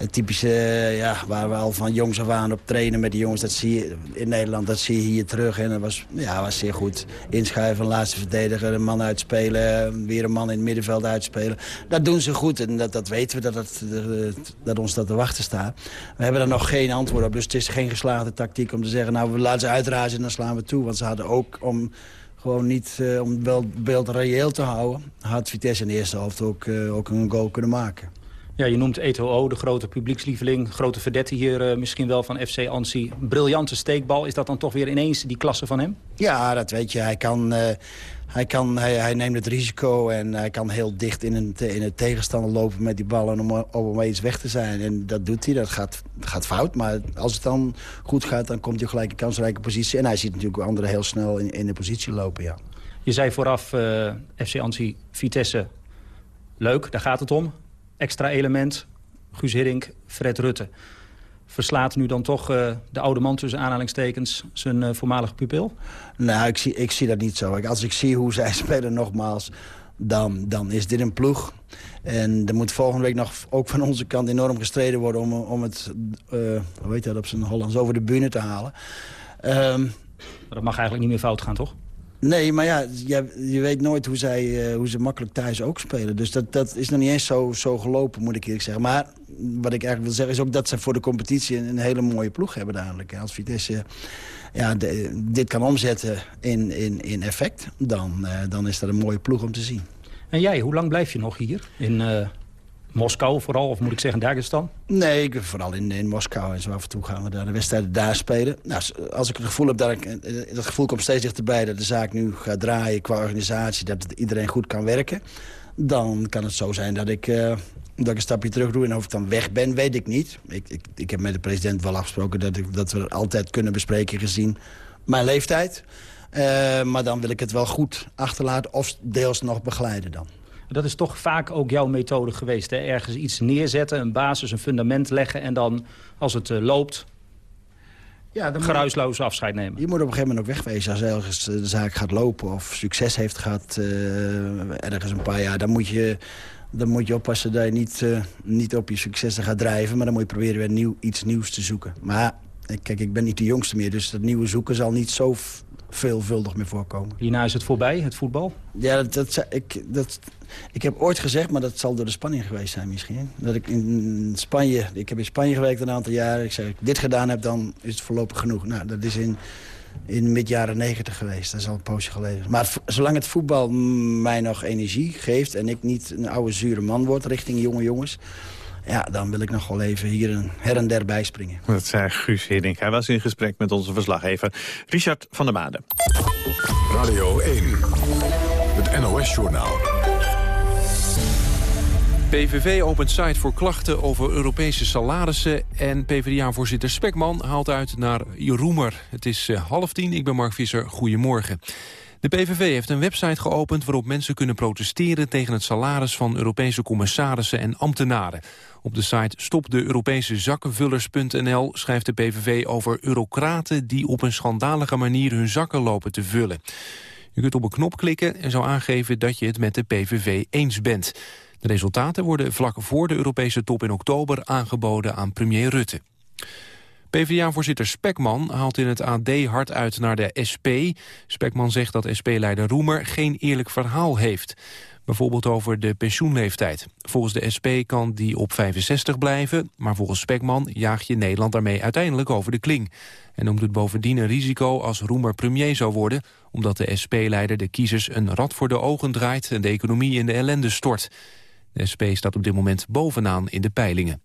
[SPEAKER 18] Een typische, ja, waar we al van jongs af aan op trainen met die jongens. Dat zie je in Nederland, dat zie je hier terug. En dat was, ja, was zeer goed. Inschuiven, laatste verdediger, een man uitspelen. Weer een man in het middenveld uitspelen. Dat doen ze goed en dat, dat weten we, dat, dat, dat ons dat te wachten staat. We hebben er nog geen antwoord op. Dus het is geen geslaagde tactiek om te zeggen... nou, we laten ze uitrazen en dan slaan we toe. Want ze hadden ook om gewoon niet uh, om het beeld reëel te houden... had Vitesse in de eerste helft ook, uh, ook een goal kunnen maken.
[SPEAKER 17] Ja, je noemt Eto'o, de grote publiekslieveling. Grote verdette hier uh, misschien wel van FC Ansi. Briljante steekbal. Is dat dan toch weer ineens die klasse van hem?
[SPEAKER 18] Ja, dat weet je. Hij, kan, uh, hij, kan, hij, hij, neemt het risico en hij kan heel dicht in een, in een tegenstander lopen met die ballen om, om eens weg te zijn. En dat doet hij. Dat gaat, gaat fout. Maar als het dan goed gaat, dan komt hij gelijk een kansrijke positie. En hij ziet natuurlijk anderen heel snel in, in de positie lopen, ja.
[SPEAKER 17] Je zei vooraf, uh, FC Ansi, Vitesse, leuk, daar gaat het om extra element, Guus Hiddink, Fred Rutte. Verslaat nu dan toch uh, de oude man tussen aanhalingstekens zijn uh, voormalige pupil?
[SPEAKER 18] Nou, ik zie, ik zie dat niet zo. Als ik zie hoe zij spelen nogmaals, dan, dan is dit een ploeg. En er moet volgende week nog ook van onze kant enorm gestreden worden... om, om het, uh, hoe heet dat, op zijn Hollands over de bühne te halen.
[SPEAKER 17] Um, dat mag eigenlijk niet meer fout gaan, toch?
[SPEAKER 18] Nee, maar ja, je, je weet nooit hoe, zij, uh, hoe ze makkelijk thuis ook spelen. Dus dat, dat is nog niet eens zo, zo gelopen, moet ik eerlijk zeggen. Maar wat ik eigenlijk wil zeggen is ook dat ze voor de competitie... een, hele mooie ploeg hebben dadelijk. Als Vitesse ja, de, dit kan omzetten in, in, in effect... Dan, uh, dan is dat een mooie ploeg om te zien.
[SPEAKER 17] En jij, hoe lang blijf je nog hier in Moskou vooral, of moet ik zeggen Dagestan?
[SPEAKER 18] Nee, ik, vooral in, in Moskou en zo af en toe gaan we daar de wedstrijden daar spelen. Nou, als ik het gevoel heb dat ik, eh, dat gevoel komt steeds dichterbij dat de zaak nu gaat draaien qua organisatie, dat iedereen goed kan werken, dan kan het zo zijn dat ik, uh, dat ik een stapje terug doe. En of ik dan weg ben, weet ik niet. Ik, ik, ik heb met de president wel afgesproken dat, ik, dat we altijd kunnen bespreken gezien mijn leeftijd. Maar dan wil ik het wel goed achterlaten of deels nog begeleiden dan.
[SPEAKER 17] Dat is toch vaak ook jouw methode geweest. Hè? Ergens iets neerzetten, een basis, een fundament leggen... en dan, als het uh, loopt, ja, dan geruisloos afscheid nemen.
[SPEAKER 18] Je moet op een gegeven moment ook wegwezen. Als ergens de zaak gaat lopen of succes heeft gehad... Uh, ergens een paar jaar, dan moet je dan moet je oppassen dat je niet, uh, niet op je successen gaat drijven. Maar dan moet je proberen weer nieuw, iets nieuws te zoeken. Maar kijk, ik ben niet de jongste meer, dus dat nieuwe zoeken zal niet zo veelvuldig meer voorkomen.
[SPEAKER 17] Hierna is het voorbij, het voetbal?
[SPEAKER 18] Ja, dat, dat, ik, dat, ik heb ooit gezegd, maar dat zal door de spanning geweest zijn misschien. Dat ik in Spanje, ik heb in Spanje gewerkt een aantal jaren. Ik zei, als ik dit gedaan heb, dan is het voorlopig genoeg. Nou, dat is in, in mid jaren negentig geweest. Dat is al een poosje geleden. Maar zolang het voetbal mij nog energie geeft... en ik niet een oude zure man word richting jonge jongens... Ja, dan wil ik nog wel even hier een her en der bijspringen.
[SPEAKER 7] Dat zei Guus Hiddink. Hij was in gesprek met onze verslaggever Richard van der Made.
[SPEAKER 1] Radio 1, het NOS-journaal.
[SPEAKER 2] PVV opent site voor klachten over Europese salarissen... en PvdA-voorzitter Spekman haalt uit naar Roemer. Het is eh, half tien, ik ben Mark Visser. Goedemorgen. De PVV heeft een website geopend waarop mensen kunnen protesteren tegen het salaris van Europese commissarissen en ambtenaren. Op de site stopdeeuropesezakkenvullers.nl schrijft de PVV over eurocraten die op een schandalige manier hun zakken lopen te vullen. Je kunt op een knop klikken en zo aangeven dat je het met de PVV eens bent. De resultaten worden vlak voor de Europese top in oktober aangeboden aan premier Rutte. PvdA-voorzitter Spekman haalt in het AD hard uit naar de SP. Spekman zegt dat SP-leider Roemer geen eerlijk verhaal heeft. Bijvoorbeeld over de pensioenleeftijd. Volgens de SP kan die op 65 blijven... maar volgens Spekman jaag je Nederland daarmee uiteindelijk over de kling. En noemt het bovendien een risico als Roemer premier zou worden... omdat de SP-leider de kiezers een rad voor de ogen draait... en de economie in de ellende stort. De SP staat op dit moment bovenaan in de peilingen.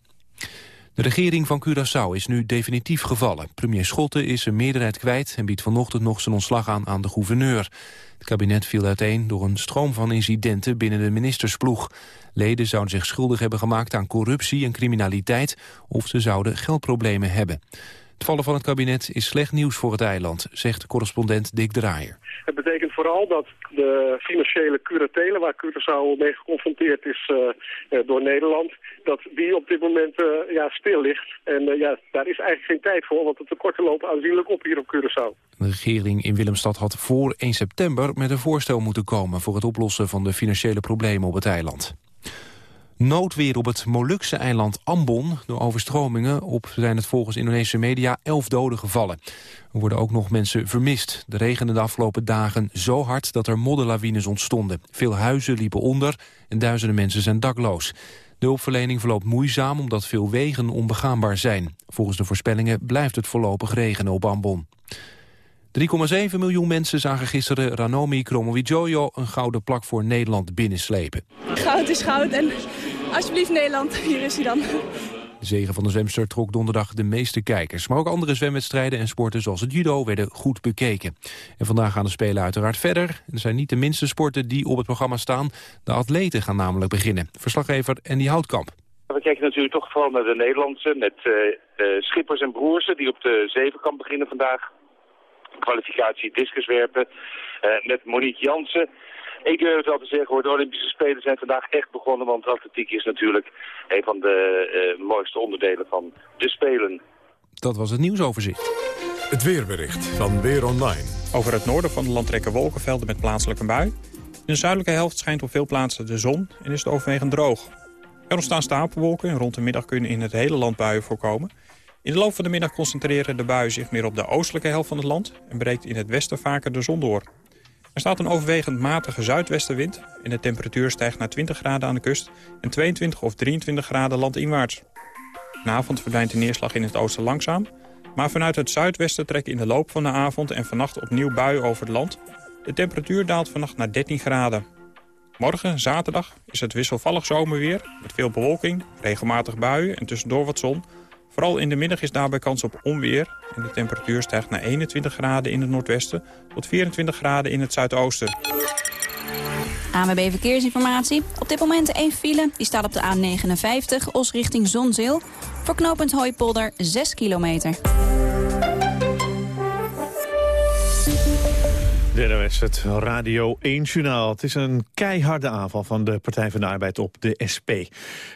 [SPEAKER 2] De regering van Curaçao is nu definitief gevallen. Premier Schotten is zijn meerderheid kwijt en biedt vanochtend nog zijn ontslag aan aan de gouverneur. Het kabinet viel uiteen door een stroom van incidenten binnen de ministersploeg. Leden zouden zich schuldig hebben gemaakt aan corruptie en criminaliteit... of ze zouden geldproblemen hebben. Het vallen van het kabinet is slecht nieuws voor het eiland, zegt correspondent Dick Draaier.
[SPEAKER 8] Het betekent vooral dat de financiële curatelen waar Curaçao mee geconfronteerd is uh, door Nederland, dat die op dit moment uh, ja, stil ligt. En uh, ja, daar is eigenlijk geen tijd voor, want de tekorten lopen aanzienlijk op hier op Curaçao.
[SPEAKER 2] De regering in Willemstad had voor 1 september met een voorstel moeten komen voor het oplossen van de financiële problemen op het eiland. Noodweer op het Molukse eiland Ambon. Door overstromingen op zijn het volgens Indonesische media elf doden gevallen. Er worden ook nog mensen vermist. De regende de afgelopen dagen zo hard dat er modderlawines ontstonden. Veel huizen liepen onder en duizenden mensen zijn dakloos. De hulpverlening verloopt moeizaam omdat veel wegen onbegaanbaar zijn. Volgens de voorspellingen blijft het voorlopig regenen op Ambon. 3,7 miljoen mensen zagen gisteren Ranomi Kromowidjojo een gouden plak voor Nederland binnenslepen.
[SPEAKER 19] Goud is goud en alsjeblieft Nederland, hier is hij dan.
[SPEAKER 2] De zegen van de zwemster trok donderdag de meeste kijkers. Maar ook andere zwemwedstrijden en sporten zoals het judo werden goed bekeken. En vandaag gaan de Spelen uiteraard verder. Er zijn niet de minste sporten die op het programma staan. De atleten gaan namelijk beginnen. Verslaggever Andy Houtkamp.
[SPEAKER 20] We kijken natuurlijk toch vooral naar de Nederlandse met uh, Schippers en Broersen... die op de zevenkamp beginnen vandaag kwalificatie discuswerpen uh, met Monique Jansen. Ik durf het wel te zeggen hoor, de Olympische Spelen zijn vandaag echt begonnen, want atletiek is natuurlijk een van de uh, mooiste onderdelen van de Spelen.
[SPEAKER 2] Dat was het nieuwsoverzicht.
[SPEAKER 1] Het weerbericht van Weer Online.
[SPEAKER 21] Over het noorden van het land trekken wolkenvelden met plaatselijke bui. In de zuidelijke helft schijnt op veel plaatsen de zon en is het overwegend droog. Er ontstaan stapelwolken en rond de middag kunnen in het hele land buien voorkomen. In de loop van de middag concentreren de buien zich meer op de oostelijke helft van het land... en breekt in het westen vaker de zon door. Er staat een overwegend matige zuidwestenwind... en de temperatuur stijgt naar 20 graden aan de kust... en 22 of 23 graden landinwaarts. Vanavond verdwijnt de neerslag in het oosten langzaam... maar vanuit het zuidwesten trekken in de loop van de avond... en vannacht opnieuw buien over het land. De temperatuur daalt vannacht naar 13 graden. Morgen, zaterdag, is het wisselvallig zomerweer... met veel bewolking, regelmatig buien en tussendoor wat zon... Vooral in de middag is daarbij kans op onweer. En de temperatuur stijgt naar 21 graden in het noordwesten... tot 24 graden in het zuidoosten.
[SPEAKER 3] AMB Verkeersinformatie. Op dit moment één file. Die staat op de A59, Os richting Zonzeel. Voor knooppunt Hooipolder 6 kilometer.
[SPEAKER 7] NOS, het Radio 1-journaal. Het is een keiharde aanval van de Partij van de Arbeid op de SP.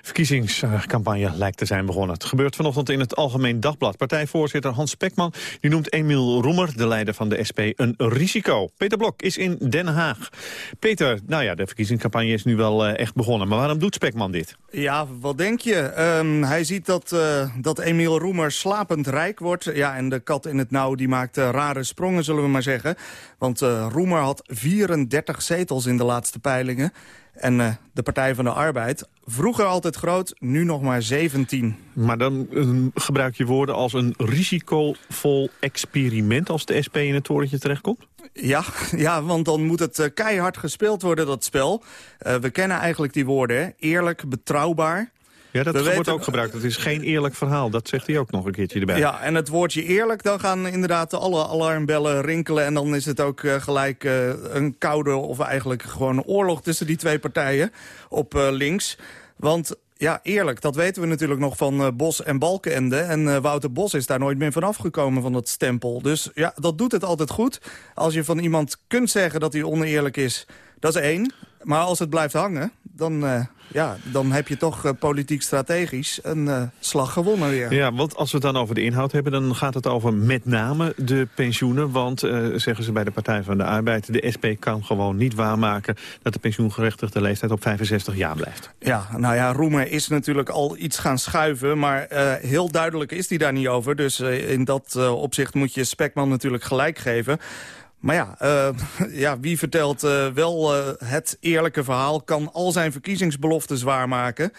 [SPEAKER 7] Verkiezingscampagne lijkt te zijn begonnen. Het gebeurt vanochtend in het Algemeen Dagblad. Partijvoorzitter Hans Spekman die noemt Emiel Roemer, de leider van de SP, een risico. Peter Blok is in Den Haag. Peter, nou ja, de verkiezingscampagne is nu wel uh, echt begonnen. Maar waarom doet Spekman dit?
[SPEAKER 22] Ja, wat denk je? Um, hij ziet dat, uh, dat Emiel Roemer slapend rijk wordt. Ja, en de kat in het nauw die maakt uh, rare sprongen, zullen we maar zeggen. Want uh, Roemer had 34 zetels in de laatste peilingen. En uh, de Partij van de Arbeid, vroeger altijd groot, nu nog maar 17.
[SPEAKER 7] Maar dan uh, gebruik je woorden als een risicovol experiment... als de SP in het torentje terechtkomt?
[SPEAKER 22] Ja, ja want dan moet het keihard gespeeld worden, dat spel. we kennen eigenlijk die woorden, eerlijk, betrouwbaar...
[SPEAKER 7] Ja, dat wordt weten... ook gebruikt. Het is geen eerlijk verhaal. Dat zegt hij ook nog een keertje erbij.
[SPEAKER 22] Ja, en het woordje eerlijk, dan gaan inderdaad alle alarmbellen rinkelen... en dan is het ook uh, gelijk uh, een koude of eigenlijk gewoon een oorlog... tussen die twee partijen op uh, links. Want ja, eerlijk, dat weten we natuurlijk nog van uh, Bos en Balkenende. En uh, Wouter Bos is daar nooit meer van afgekomen van dat stempel. Dus ja, dat doet het altijd goed. Als je van iemand kunt zeggen dat hij oneerlijk is, dat is één. Maar als het blijft hangen, dan, uh, ja, dan heb je toch uh, politiek strategisch een uh, slag gewonnen weer.
[SPEAKER 7] Ja, want als we het dan over de inhoud hebben... dan gaat het over met name de pensioenen. Want, zeggen ze bij de Partij van de Arbeid... de SP kan gewoon niet waarmaken... dat de pensioengerechtigde leeftijd op 65 jaar blijft.
[SPEAKER 22] Ja, nou ja, Roemer is natuurlijk al iets gaan schuiven... maar heel duidelijk is hij daar niet over. Dus in dat opzicht moet je Spekman natuurlijk gelijk geven... Maar ja, uh, ja wie vertelt uh, wel uh, het eerlijke verhaal... kan al zijn verkiezingsbeloftes waarmaken...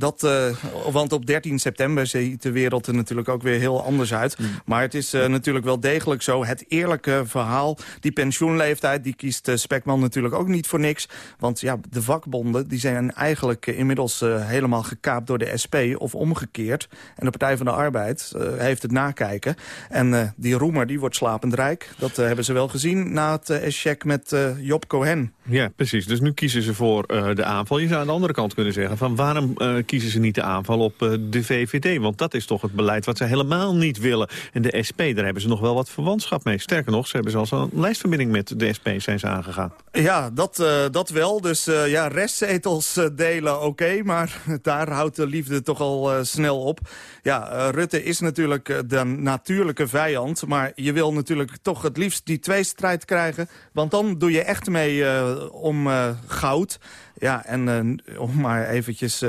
[SPEAKER 22] Dat, uh, want op 13 september ziet de wereld er natuurlijk ook weer heel anders uit. Mm. Maar het is uh, natuurlijk wel degelijk zo. Het eerlijke verhaal, die pensioenleeftijd... die kiest uh, Spekman natuurlijk ook niet voor niks. Want ja, de vakbonden die zijn eigenlijk inmiddels helemaal gekaapt door de SP... of omgekeerd. En de Partij van de Arbeid heeft het nakijken. En die Roemer die wordt slapend rijk. Dat hebben ze wel gezien na het uh, met Job Cohen.
[SPEAKER 7] Ja, precies. Dus nu kiezen ze voor de aanval. Je zou aan de andere kant kunnen zeggen... van waarom kiezen ze niet de aanval op de VVD. Want dat is toch het beleid wat ze helemaal niet willen. En de SP, daar hebben ze nog wel wat verwantschap mee. Sterker nog, ze hebben zelfs een lijstverbinding met de SP zijn ze aangegaan.
[SPEAKER 22] Ja, dat, uh, dat wel. Dus uh, ja, restzetels delen oké. Maar daar houdt de liefde toch al snel op. Ja, Rutte is natuurlijk de natuurlijke vijand. Maar je wil natuurlijk toch het liefst die tweestrijd krijgen. Want dan doe je echt mee om goud. Ja, en om maar eventjes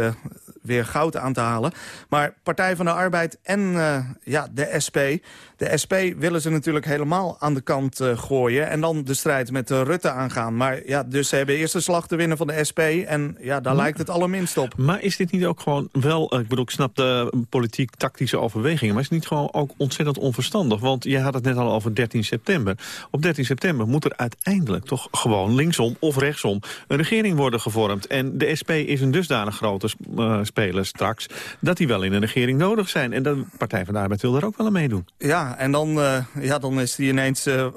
[SPEAKER 22] weer goud aan te halen. Maar Partij van de Arbeid en uh, ja, de SP... De SP willen ze natuurlijk helemaal aan de kant gooien... en dan de strijd met Rutte aangaan. Maar ja, dus ze hebben eerst de slag te winnen van de SP... en ja, daar lijkt het allerminst op.
[SPEAKER 7] Maar is dit niet ook gewoon wel... ik bedoel, ik snap de politiek-tactische overwegingen... maar is het niet gewoon ook ontzettend onverstandig? Want je had het net al over 13 september. Op 13 september moet er uiteindelijk toch gewoon linksom of rechtsom... een regering worden gevormd en de SP is een dusdanig grote uh, speler straks... dat die wel in een regering nodig zijn. En de Partij van de Arbeid wil daar ook wel aan meedoen.
[SPEAKER 22] Ja, en dan, uh, ja, dan is die ineens uh,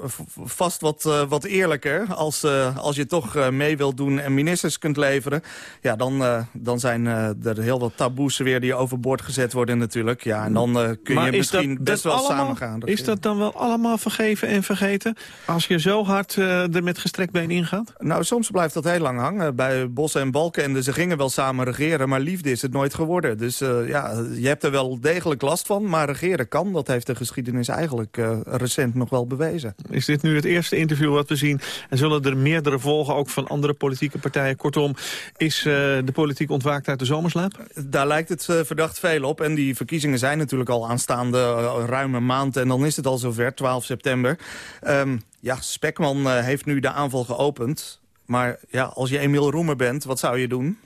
[SPEAKER 22] vast wat, wat eerlijker. Als, als je toch mee wilt doen en ministers kunt leveren... ja, dan, dan zijn er heel wat taboes weer die overboord gezet worden natuurlijk. Ja, en dan kun je misschien best wel allemaal, samengaan.
[SPEAKER 7] Is dat dan wel allemaal vergeven en vergeten? Als je zo hard er met gestrekt been ingaat?
[SPEAKER 22] Nou, soms blijft dat heel lang hangen. Bij Bossen en Balkenende, ze gingen wel samen regeren... maar liefde is het nooit geworden. Dus ja, je hebt er wel degelijk last van, maar regeren kan. Dat heeft de geschiedenis eigenlijk uh, recent nog wel bewezen.
[SPEAKER 7] Is dit nu het eerste interview wat we zien? En zullen er meerdere volgen, ook van andere politieke partijen? Kortom, is uh, de politiek ontwaakt uit de zomerslaap?
[SPEAKER 22] Daar lijkt het verdacht veel op. En die verkiezingen zijn natuurlijk al aanstaande ruime maand. En dan is het al zover, 12 september. Um, ja, Spekman heeft nu de aanval geopend. Maar ja, als je Emiel Roemer bent, wat zou je doen?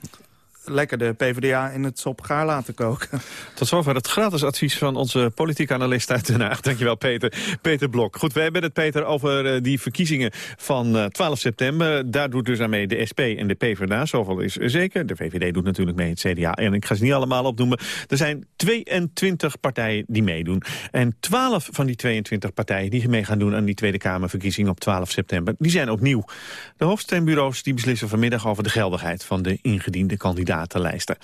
[SPEAKER 22] Lekker de PvdA in het sop gaar laten koken.
[SPEAKER 7] Tot zover het gratis advies van onze politieke analist uit Den Haag. Dankjewel, Peter. Peter Blok. Goed, wij hebben het, Peter, over uh, die verkiezingen van uh, 12 september. Daar doet dus aan mee de SP en de PvdA. Zoveel is zeker. De VVD doet natuurlijk mee, het CDA. En ik ga ze niet allemaal opnoemen. Er zijn 22 partijen die meedoen. En 12 van die 22 partijen die mee gaan doen aan die Tweede Kamerverkiezingen op 12 september, die zijn ook nieuw. De hoofdstembureaus die beslissen vanmiddag over de geldigheid van de ingediende kandidaten. Kandidatenlijsten.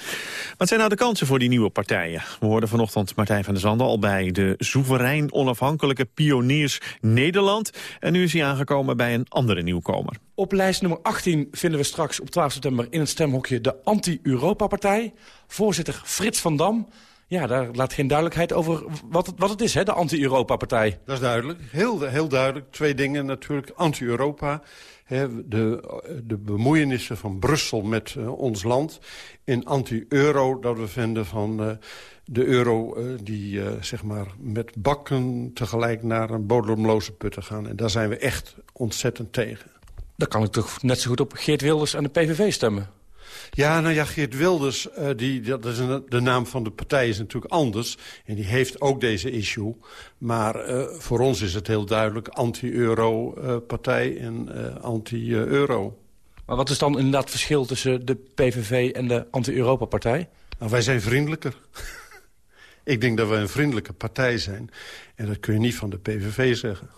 [SPEAKER 7] Wat zijn nou de kansen voor die nieuwe partijen? We hoorden vanochtend Martijn van der Zanden al bij de soeverein onafhankelijke pioniers Nederland. En nu is hij aangekomen bij een andere nieuwkomer.
[SPEAKER 23] Op lijst nummer 18 vinden we straks op 12 september in het stemhokje de Anti-Europa-partij. Voorzitter Frits van Dam. Ja, daar laat geen duidelijkheid over wat het, wat het is, hè, de Anti-Europa-partij.
[SPEAKER 24] Dat is duidelijk. Heel, heel duidelijk. Twee dingen natuurlijk. Anti-Europa. De, de bemoeienissen van Brussel met uh, ons land. In anti-euro dat we vinden van uh, de euro uh, die zeg maar met bakken tegelijk naar een bodemloze putten gaan. En daar zijn we echt ontzettend tegen.
[SPEAKER 23] Dan kan ik toch net zo goed op Geert Wilders en de PVV stemmen?
[SPEAKER 24] Ja, nou ja, Geert Wilders, uh, die, dat is een, de naam van de partij is natuurlijk anders. En die heeft ook deze issue. Maar uh, voor ons is het heel duidelijk anti-euro-partij uh, en anti-euro.
[SPEAKER 23] Maar wat is dan inderdaad het verschil tussen de PVV en de anti-Europa-partij?
[SPEAKER 24] Nou, wij zijn vriendelijker. Ik denk dat wij een vriendelijke partij zijn. En dat kun je niet van de PVV zeggen.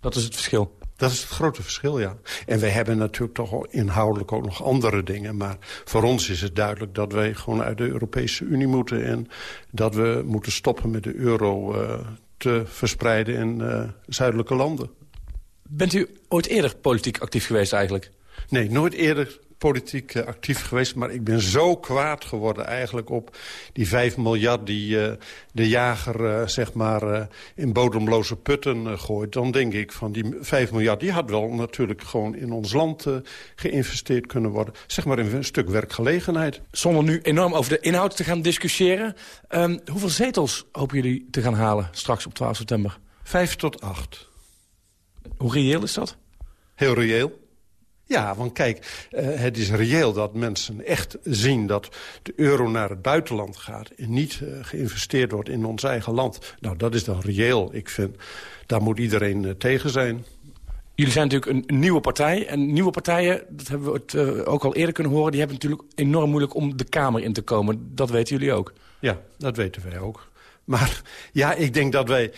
[SPEAKER 23] Dat is het verschil?
[SPEAKER 24] Dat is het grote verschil, ja. En wij hebben natuurlijk toch inhoudelijk ook nog andere dingen. Maar voor ons is het duidelijk dat wij gewoon uit de Europese Unie moeten... en dat we moeten stoppen met de euro uh, te verspreiden in uh, zuidelijke landen.
[SPEAKER 23] Bent u ooit eerder politiek actief geweest eigenlijk?
[SPEAKER 24] Nee, nooit eerder politiek uh, actief geweest. Maar ik ben zo kwaad geworden eigenlijk op die 5 miljard... die uh, de jager uh, zeg maar in bodemloze putten gooit. Dan denk ik van die 5 miljard... die had wel natuurlijk gewoon in ons land geïnvesteerd kunnen worden. Zeg maar in een stuk werkgelegenheid.
[SPEAKER 23] Zonder nu enorm over de inhoud te gaan discussiëren. Um, hoeveel zetels hopen jullie te gaan halen straks op 12 september?
[SPEAKER 24] Vijf tot acht.
[SPEAKER 23] Hoe reëel is dat?
[SPEAKER 24] Heel reëel. Ja, want kijk, uh, het is reëel dat mensen echt zien dat de euro naar het buitenland gaat... en niet uh, geïnvesteerd wordt in ons eigen land. Nou, dat is dan reëel. Ik vind, daar moet iedereen uh, tegen zijn.
[SPEAKER 23] Jullie zijn natuurlijk een nieuwe partij. En nieuwe partijen, dat hebben we het ook al eerder kunnen horen... die hebben natuurlijk enorm moeilijk om de Kamer in te komen. Dat weten jullie ook.
[SPEAKER 24] Ja, dat weten wij ook. Maar ja, ik denk dat wij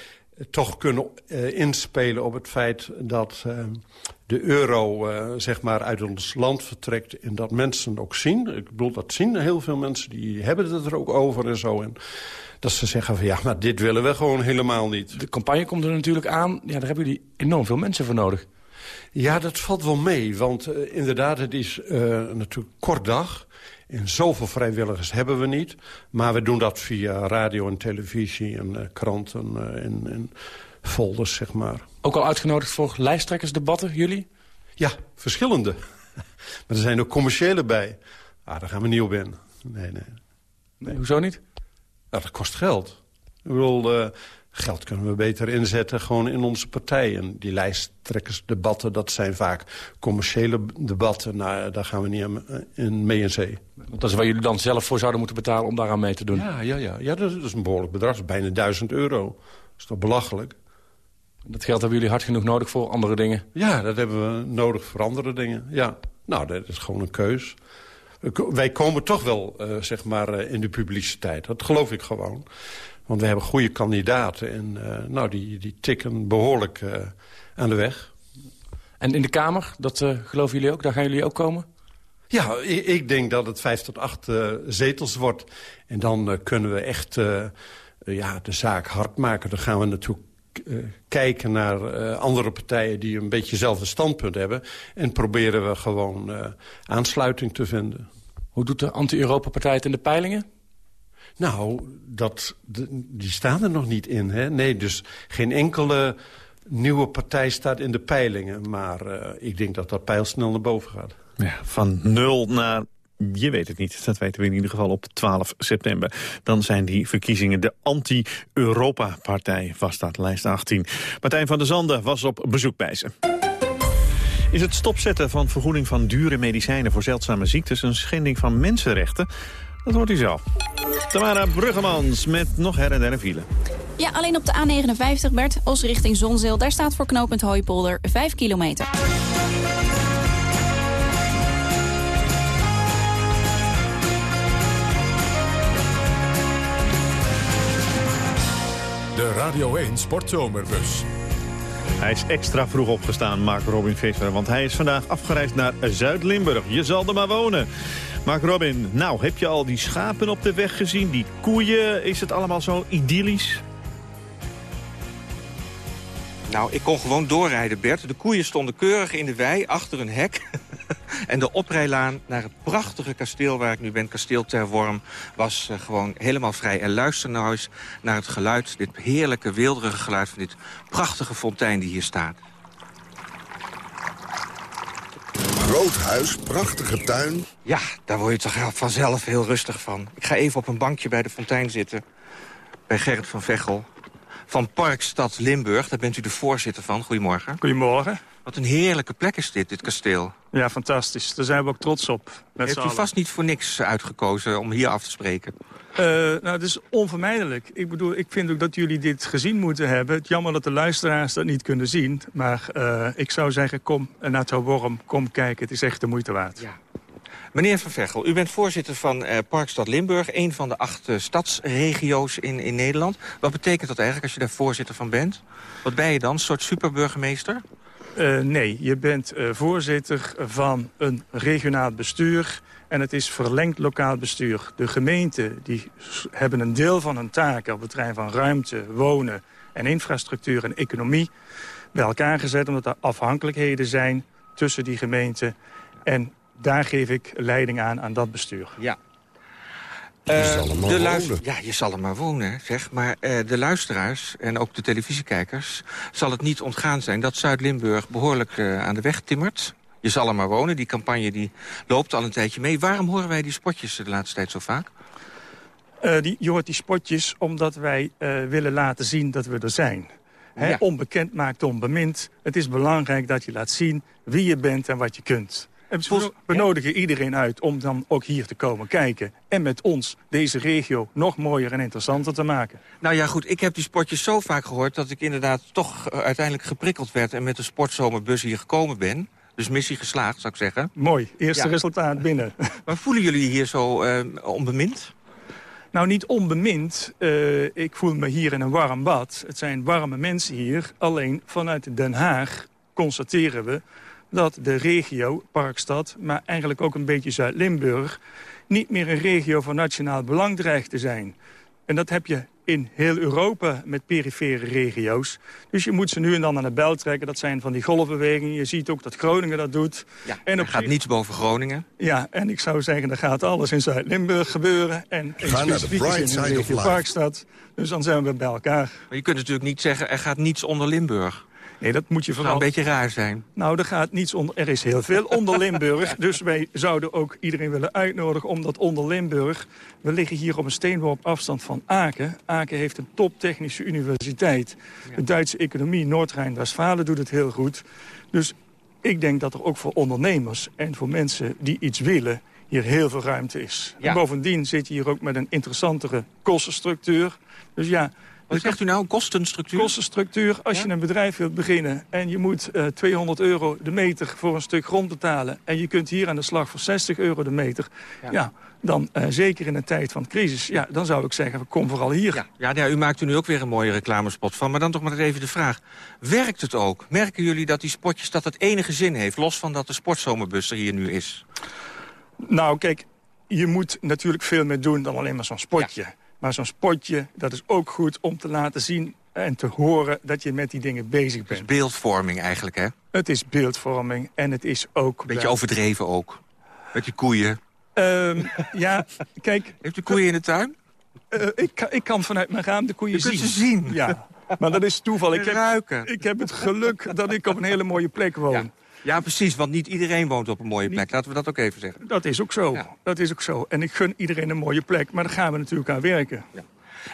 [SPEAKER 24] toch kunnen uh, inspelen op het feit dat uh, de euro uh, zeg maar uit ons land vertrekt... en dat mensen ook zien, ik bedoel dat zien heel veel mensen... die hebben het er ook over en zo... En dat ze zeggen van ja, maar dit willen we gewoon helemaal niet.
[SPEAKER 23] De campagne komt er natuurlijk aan, ja, daar hebben jullie enorm veel mensen voor nodig.
[SPEAKER 24] Ja, dat valt wel mee, want inderdaad, het is natuurlijk kort dag... En zoveel vrijwilligers hebben we niet. Maar we doen dat via radio en televisie en kranten en, en, folders, zeg maar.
[SPEAKER 23] Ook al uitgenodigd voor lijsttrekkersdebatten, jullie?
[SPEAKER 24] Ja, verschillende. maar er zijn ook commerciële bij. Ah, daar gaan we niet op in. Nee, nee.
[SPEAKER 23] nee hoezo niet?
[SPEAKER 24] Nou, dat kost geld. Ik bedoel, uh, Geld kunnen we beter inzetten gewoon in onze partijen. Die lijsttrekkersdebatten, dat zijn vaak commerciële debatten. Nou, daar gaan we niet in mee in zee.
[SPEAKER 23] Dat is waar jullie dan zelf voor zouden moeten betalen om daaraan mee te doen?
[SPEAKER 24] Ja, ja, ja. ja dat is een behoorlijk bedrag. Dat is bijna duizend euro. Dat is toch belachelijk?
[SPEAKER 23] Dat geld hebben jullie hard genoeg nodig voor andere dingen?
[SPEAKER 24] Ja, dat hebben we nodig voor andere dingen, ja. Nou, dat is gewoon een keus. Wij komen toch wel, uh, zeg maar, uh, in de publiciteit. Dat geloof ik gewoon. Want we hebben goede kandidaten en uh, nou, die, die tikken behoorlijk aan de weg.
[SPEAKER 23] En in de Kamer, dat geloven jullie ook? Daar gaan jullie ook komen?
[SPEAKER 24] Ja, ik, ik denk dat het vijf tot acht zetels wordt. En dan kunnen we echt ja, de zaak hard maken. Dan gaan we natuurlijk kijken naar andere partijen die een beetje hetzelfde standpunt hebben. En proberen we gewoon aansluiting te vinden.
[SPEAKER 23] Hoe doet de anti-Europa-partij het in de peilingen?
[SPEAKER 24] Nou, dat, die staan er nog niet in. Hè? Nee, dus geen enkele nieuwe partij staat in de peilingen. Maar uh, ik denk dat dat pijl snel naar boven gaat.
[SPEAKER 7] Ja, van nul naar je weet het niet. Dat weten we in ieder geval op 12 september. Dan zijn die verkiezingen de anti-Europa-partij, was dat, lijst 18. Martijn van der Zanden was op bezoek bij ze. Is het stopzetten van vergoeding van dure medicijnen voor zeldzame ziektes... een schending van mensenrechten? Dat hoort u zo. Tamara Bruggemans met nog her en der een file.
[SPEAKER 3] Ja, alleen op de A59, Bert, Os richting Zonzeel. Daar staat voor knooppunt Hooipolder 5 kilometer.
[SPEAKER 1] Radio 1 Sportzomerbus.
[SPEAKER 7] Hij is extra vroeg opgestaan, Mark Robin Visser. Want hij is vandaag afgereisd naar Zuid-Limburg. Je zal er maar wonen. Mark Robin, nou, heb je al die schapen op de weg gezien? Die koeien, is het allemaal zo idyllisch?
[SPEAKER 25] Nou, ik kon gewoon doorrijden, Bert. De koeien stonden keurig in de wei, achter een hek. En de oprijlaan naar het prachtige kasteel waar ik nu ben, kasteel Terworm... was uh, gewoon helemaal vrij. En luister nou eens naar het geluid, dit heerlijke, weelderige geluid... van dit prachtige fontein die hier staat.
[SPEAKER 1] Groot huis, prachtige tuin.
[SPEAKER 25] Ja, daar word je toch vanzelf heel rustig van. Ik ga even op een bankje bij de fontein zitten. Bij Gerrit van Vechel van Parkstad Limburg. Daar bent u de voorzitter van. Goedemorgen.
[SPEAKER 26] Goedemorgen.
[SPEAKER 25] Wat een heerlijke plek is dit, dit kasteel.
[SPEAKER 26] Ja, fantastisch. Daar zijn we ook trots op.
[SPEAKER 25] Heeft u vast niet voor niks uitgekozen om hier af te spreken?
[SPEAKER 26] Uh, nou, het is onvermijdelijk. Ik bedoel, ik vind ook dat jullie dit gezien moeten hebben. Het jammer dat de luisteraars dat niet kunnen zien. Maar uh, ik zou zeggen, kom naar het Worm, kom kijken. Het is echt de moeite waard.
[SPEAKER 25] Ja. Meneer Van Vechel, u bent voorzitter van uh, Parkstad Limburg... een van de acht uh, stadsregio's in, in Nederland. Wat betekent dat eigenlijk als je daar voorzitter van bent? Wat ben je dan, een soort superburgemeester?
[SPEAKER 26] Uh, nee, je bent voorzitter van een regionaal bestuur... en het is verlengd lokaal bestuur. De gemeenten die hebben een deel van hun taken... op het terrein van ruimte, wonen en infrastructuur en economie... bij elkaar gezet omdat er afhankelijkheden zijn tussen die gemeenten... En daar geef ik leiding aan, aan dat bestuur.
[SPEAKER 25] Ja.
[SPEAKER 1] Je uh, zal er maar wonen.
[SPEAKER 25] Ja, je zal er maar wonen, zeg. Maar uh, de luisteraars en ook de televisiekijkers... zal het niet ontgaan zijn dat Zuid-Limburg behoorlijk uh, aan de weg timmert. Je zal er maar wonen. Die campagne die loopt al een tijdje mee. Waarom horen wij die spotjes de laatste tijd zo vaak?
[SPEAKER 26] die, je hoort die spotjes omdat wij willen laten zien dat we er zijn. Ja. Onbekend maakt onbemind. Het is belangrijk dat je laat zien wie je bent en wat je kunt. En we nodigen iedereen uit om dan ook hier te komen kijken. En met ons deze regio nog mooier en interessanter te maken.
[SPEAKER 25] Nou ja, goed, ik heb die spotjes zo vaak gehoord... dat ik inderdaad toch uiteindelijk geprikkeld werd... en met de sportzomerbus hier gekomen ben. Dus missie geslaagd, zou ik zeggen.
[SPEAKER 26] Mooi, eerste ja. resultaat binnen.
[SPEAKER 25] Maar voelen jullie hier zo uh, onbemind?
[SPEAKER 26] Nou, niet onbemind. Uh, ik voel me hier in een warm bad. Het zijn warme mensen hier. Alleen vanuit Den Haag constateren we dat de regio, Parkstad, maar eigenlijk ook een beetje Zuid-Limburg... niet meer een regio van nationaal belang dreigt te zijn. En dat heb je in heel Europa met perifere regio's. Dus je moet ze nu en dan aan de bel trekken. Dat zijn van die golfbewegingen. Je ziet ook dat Groningen dat doet.
[SPEAKER 25] Ja, en er gaat niets boven Groningen.
[SPEAKER 26] Ja, en ik zou zeggen, er gaat alles in Zuid-Limburg gebeuren. En
[SPEAKER 1] Ga naar de bright side of life.
[SPEAKER 26] Parkstad. Dus dan zijn we bij elkaar.
[SPEAKER 25] Maar je kunt natuurlijk niet zeggen, er gaat niets onder Limburg.
[SPEAKER 26] Nee, dat moet je vooral...
[SPEAKER 25] een beetje raar zijn.
[SPEAKER 26] Nou, er gaat niets onder... Er is heel veel onder Limburg. dus wij zouden ook iedereen willen uitnodigen om dat onder Limburg... We liggen hier op een steenworp afstand van Aken. Aken heeft een toptechnische universiteit. Ja. De Duitse economie, Noord-Rijn-Westfalen doet het heel goed. Dus ik denk dat er ook voor ondernemers en voor mensen die iets willen hier heel veel ruimte is. Ja. En bovendien zit je hier ook met een interessantere kostenstructuur. Dus ja,
[SPEAKER 25] wat zegt u nou, kostenstructuur?
[SPEAKER 26] Kostenstructuur, als ja? je een bedrijf wilt beginnen... en je moet uh, 200 euro de meter voor een stuk grond betalen... en je kunt hier aan de slag voor 60 euro de meter... Ja. ja dan uh, zeker in een tijd van crisis, ja, dan zou ik zeggen, kom vooral hier.
[SPEAKER 25] Ja, ja, ja, u maakt er nu ook weer een mooie reclamespot van. Maar dan toch maar even de vraag, werkt het ook? Merken jullie dat die spotjes dat het enige zin heeft... los van dat de sportzomerbus er hier nu is?
[SPEAKER 26] Nou, kijk, je moet natuurlijk veel meer doen dan alleen maar zo'n spotje. Ja. Maar zo'n spotje, dat is ook goed om te laten zien en te horen dat je met die dingen bezig bent. Het
[SPEAKER 25] is beeldvorming eigenlijk, hè?
[SPEAKER 26] Het is beeldvorming en het is ook...
[SPEAKER 25] Beetje wel... overdreven ook. Met je koeien.
[SPEAKER 26] Um, ja, kijk...
[SPEAKER 25] Heeft u koeien in de tuin?
[SPEAKER 26] Uh, ik, ik kan vanuit mijn raam de koeien
[SPEAKER 25] zien.
[SPEAKER 26] ze
[SPEAKER 25] zien?
[SPEAKER 26] Ja, maar dat is toeval. Ik heb,
[SPEAKER 25] ruiken.
[SPEAKER 26] ik heb het geluk dat ik op een hele mooie plek woon.
[SPEAKER 25] Ja. Ja, precies, want niet iedereen woont op een mooie plek. Laten we dat ook even zeggen.
[SPEAKER 26] Dat is ook zo. Ja. Dat is ook zo. En ik gun iedereen een mooie plek, maar daar gaan we natuurlijk aan werken.
[SPEAKER 25] Ja.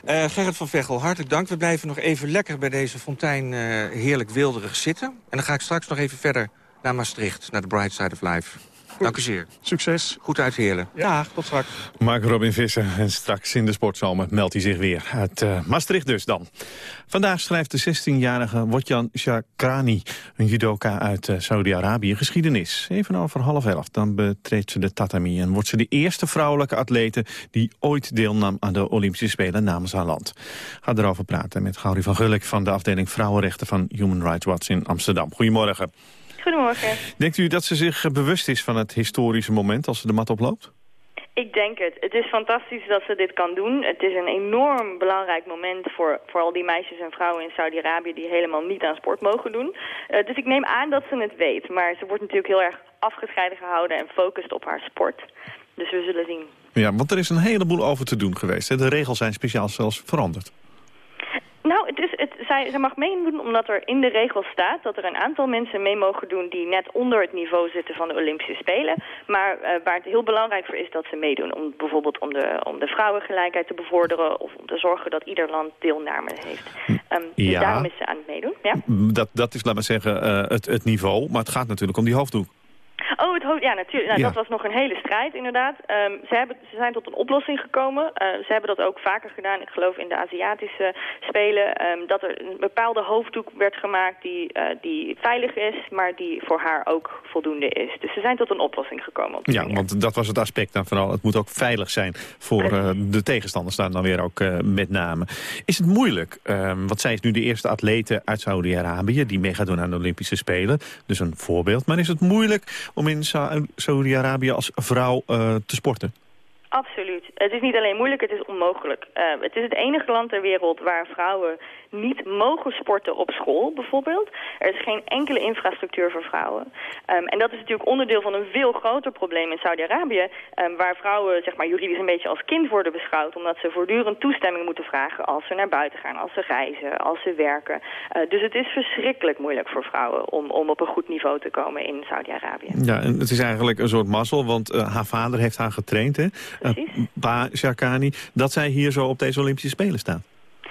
[SPEAKER 25] Uh, Gerrit van Vechel, hartelijk dank. We blijven nog even lekker bij deze fontein uh, heerlijk wilderig zitten. En dan ga ik straks nog even verder naar Maastricht, naar de Bright Side of Life. Dank u zeer.
[SPEAKER 26] Succes.
[SPEAKER 25] Goed uitheerlen.
[SPEAKER 26] Ja, Dag, tot straks.
[SPEAKER 7] Mark Robin Visser en straks in de sportzomer meldt hij zich weer. Uit uh, Maastricht dus dan. Vandaag schrijft de 16-jarige Wotjan Shakrani, een judoka uit uh, Saudi-Arabië, geschiedenis. Even over half elf, dan betreedt ze de tatami... en wordt ze de eerste vrouwelijke atlete die ooit deelnam aan de Olympische Spelen namens haar land. Ga erover praten met Gauri van Gulik van de afdeling Vrouwenrechten van Human Rights Watch in Amsterdam. Goedemorgen.
[SPEAKER 27] Goedemorgen.
[SPEAKER 7] Denkt u dat ze zich bewust is van het historische moment als ze de mat oploopt?
[SPEAKER 28] Ik denk het. Het is fantastisch dat ze dit kan doen. Het is een enorm belangrijk moment voor, voor al die meisjes en vrouwen in Saudi-Arabië die helemaal niet aan sport mogen doen. Uh, dus ik neem aan dat ze het weet. Maar ze wordt natuurlijk heel erg afgescheiden gehouden en focust op haar sport. Dus we zullen zien.
[SPEAKER 7] Ja, want er is een heleboel over te doen geweest. Hè? De regels zijn speciaal zelfs veranderd.
[SPEAKER 28] Nou, het is, het, zij, zij mag meedoen omdat er in de regels staat dat er een aantal mensen mee mogen doen die net onder het niveau zitten van de Olympische Spelen. Maar uh, waar het heel belangrijk voor is dat ze meedoen. Om, bijvoorbeeld om de, om de vrouwengelijkheid te bevorderen of om te zorgen dat ieder land deelname heeft. Um, dus
[SPEAKER 7] Ja.
[SPEAKER 28] daarom is ze aan het meedoen. Ja?
[SPEAKER 7] Dat, dat is, laat maar zeggen, eh, het, het niveau. Maar het gaat natuurlijk om die hoofddoek.
[SPEAKER 28] Oh, het hoofd, ja, natuurlijk. Nou,
[SPEAKER 7] Ja.
[SPEAKER 28] Dat was nog een hele strijd, inderdaad. Ehm, ze, hebben, ze zijn tot een oplossing gekomen. Eh, ze hebben dat ook vaker gedaan, ik geloof in de Aziatische Spelen. ehm, dat er een bepaalde hoofddoek werd gemaakt die, eh, die veilig is, maar die voor haar ook voldoende is. Dus ze zijn tot een oplossing gekomen. Op
[SPEAKER 7] Ja,
[SPEAKER 28] manier.
[SPEAKER 7] want dat was het aspect dan vooral. Het moet ook veilig zijn voor eh, de tegenstanders daar dan weer ook eh, met name. Is het moeilijk, ehm, want zij is nu de eerste atlete uit Saudi-Arabië... die mee gaat doen aan de Olympische Spelen. Dus een voorbeeld. Maar is het moeilijk om in Sa- Saudi-Arabië als vrouw eh, te sporten?
[SPEAKER 28] Absoluut. Het is niet alleen moeilijk, het is onmogelijk. Eh, het is het enige land ter wereld waar vrouwen niet mogen sporten op school, bijvoorbeeld. Er is geen enkele infrastructuur voor vrouwen. Ehm, en dat is natuurlijk onderdeel van een veel groter probleem in Saudi-Arabië... ehm, waar vrouwen zeg maar, juridisch een beetje als kind worden beschouwd... omdat ze voortdurend toestemming moeten vragen als ze naar buiten gaan, als ze reizen, als ze werken. Eh, dus het is verschrikkelijk moeilijk voor vrouwen om, om op een goed niveau te komen in Saudi-Arabië.
[SPEAKER 7] Ja, en het is eigenlijk een soort mazzel, want eh, haar vader heeft haar getraind, hè? Eh, pa Sharkani, dat zij hier zo op deze Olympische Spelen staat.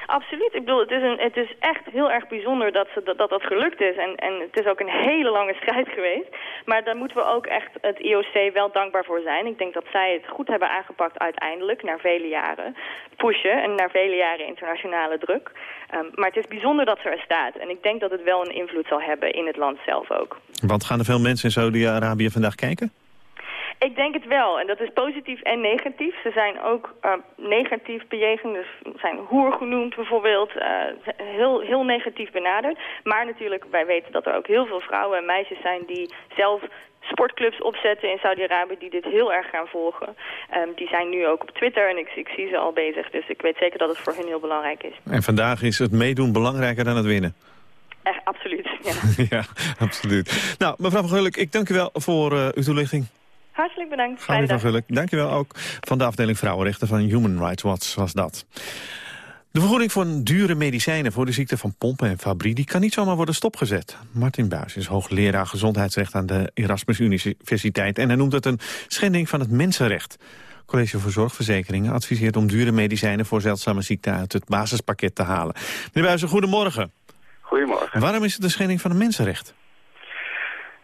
[SPEAKER 28] Absoluut. Ik bedoel, het is, een, het is echt heel erg bijzonder dat ze, dat, dat dat gelukt is. En, en het is ook een hele lange strijd geweest. Maar daar moeten we ook echt het IOC wel dankbaar voor zijn. Ik denk dat zij het goed hebben aangepakt uiteindelijk, na vele jaren pushen en na vele jaren internationale druk. Ehm, maar het is bijzonder dat ze er staat. En ik denk dat het wel een invloed zal hebben in het land zelf ook.
[SPEAKER 7] Want gaan er veel mensen in Saudi-Arabië vandaag kijken?
[SPEAKER 28] Ik denk het wel. En dat is positief en negatief. Ze zijn ook eh, negatief bejegend. Dus ze zijn hoer genoemd bijvoorbeeld. eh, heel, heel negatief benaderd. Maar natuurlijk, wij weten dat er ook heel veel vrouwen en meisjes zijn... die zelf sportclubs opzetten in Saudi-Arabië die dit heel erg gaan volgen. Ehm, die zijn nu ook op Twitter en ik, ik zie ze al bezig. Dus ik weet zeker dat het voor hun heel belangrijk is.
[SPEAKER 7] En vandaag is het meedoen belangrijker dan het winnen.
[SPEAKER 28] Echt, absoluut. Ja.
[SPEAKER 7] ja, absoluut. Nou, mevrouw van Gulik, ik dank u wel voor eh, uw toelichting.
[SPEAKER 28] Hartelijk bedankt. Fijne dag.
[SPEAKER 7] Dank u wel ook van de afdeling Vrouwenrechten van Human Rights Watch was dat. De vergoeding van dure medicijnen voor de ziekte van pompen en fabrie... die kan niet zomaar worden stopgezet. Martin Buis is hoogleraar gezondheidsrecht aan de Erasmus Universiteit... en hij noemt het een schending van het mensenrecht. College voor Zorgverzekeringen adviseert om dure medicijnen... voor zeldzame ziekten uit het basispakket te halen. Meneer Buijsen, goedemorgen.
[SPEAKER 29] Goedemorgen.
[SPEAKER 7] Waarom is het een schending van het mensenrecht?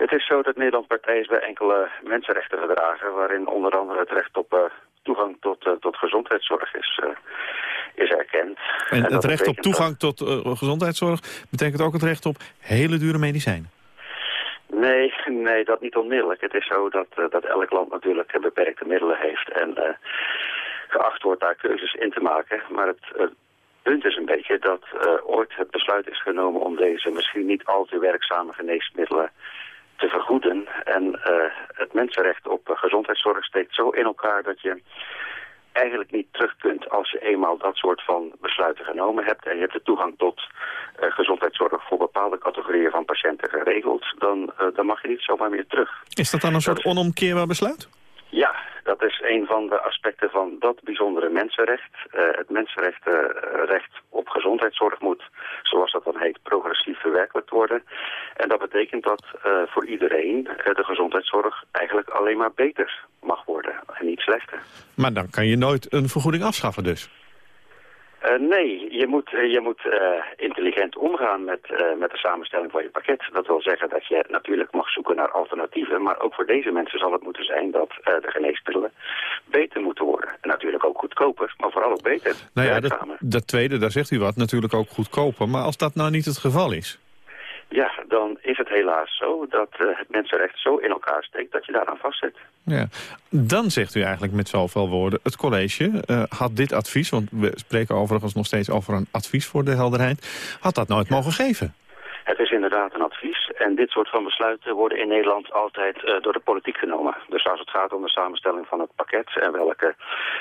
[SPEAKER 29] Het is zo dat Nederland partij is bij enkele mensenrechtenverdragen... waarin onder andere het recht op eh, toegang tot, eh, tot gezondheidszorg is, eh, is erkend.
[SPEAKER 7] En het recht op toegang tot gezondheidszorg... betekent ook het recht op hele dure medicijnen.
[SPEAKER 29] Nee, nee, dat niet onmiddellijk. Het is zo dat, dat elk land natuurlijk beperkte middelen heeft... en geacht wordt daar keuzes in te maken. Maar het... punt is een beetje dat ooit het besluit is genomen om deze misschien niet al te werkzame geneesmiddelen te vergoeden. En eh, het mensenrecht op eh, gezondheidszorg steekt zo in elkaar dat je eigenlijk niet terug kunt als je eenmaal dat soort van besluiten genomen hebt en je hebt de toegang tot eh, gezondheidszorg voor bepaalde categorieën van patiënten geregeld, dan, dan mag je niet zomaar meer terug.
[SPEAKER 7] Is dat dan een soort onomkeerbaar besluit?
[SPEAKER 29] Ja, dat is een van de aspecten van dat bijzondere mensenrecht. Eh, het mensenrecht recht op gezondheidszorg moet, zoals dat dan heet, progressief verwerkelijkt worden. En dat betekent dat eh, voor iedereen eh, de gezondheidszorg eigenlijk alleen maar beter mag worden en niet slechter.
[SPEAKER 7] Maar dan kan je nooit een vergoeding afschaffen dus.
[SPEAKER 29] Eh, nee, je moet, eh, je moet eh, intelligent omgaan met, met de samenstelling van je pakket. Dat wil zeggen dat je natuurlijk mag zoeken naar alternatieven. Maar ook voor deze mensen zal het moeten zijn dat de geneesmiddelen beter moeten worden. En natuurlijk ook goedkoper, maar vooral ook beter.
[SPEAKER 7] Nou ja, dat, dat tweede, daar zegt u wat, natuurlijk ook goedkoper. Maar als dat nou niet het geval is...
[SPEAKER 29] Ja, dan is het helaas zo dat eh, het mensenrecht zo in elkaar steekt dat je daaraan vastzit.
[SPEAKER 7] Ja. Dan zegt u eigenlijk met zoveel woorden... het college eh, had dit advies, want we spreken overigens nog steeds over een advies voor de helderheid... had dat nooit mogen geven.
[SPEAKER 29] Het is inderdaad een advies. En dit soort van besluiten worden in Nederland altijd uh, door de politiek genomen. Dus als het gaat om de samenstelling van het pakket... en welke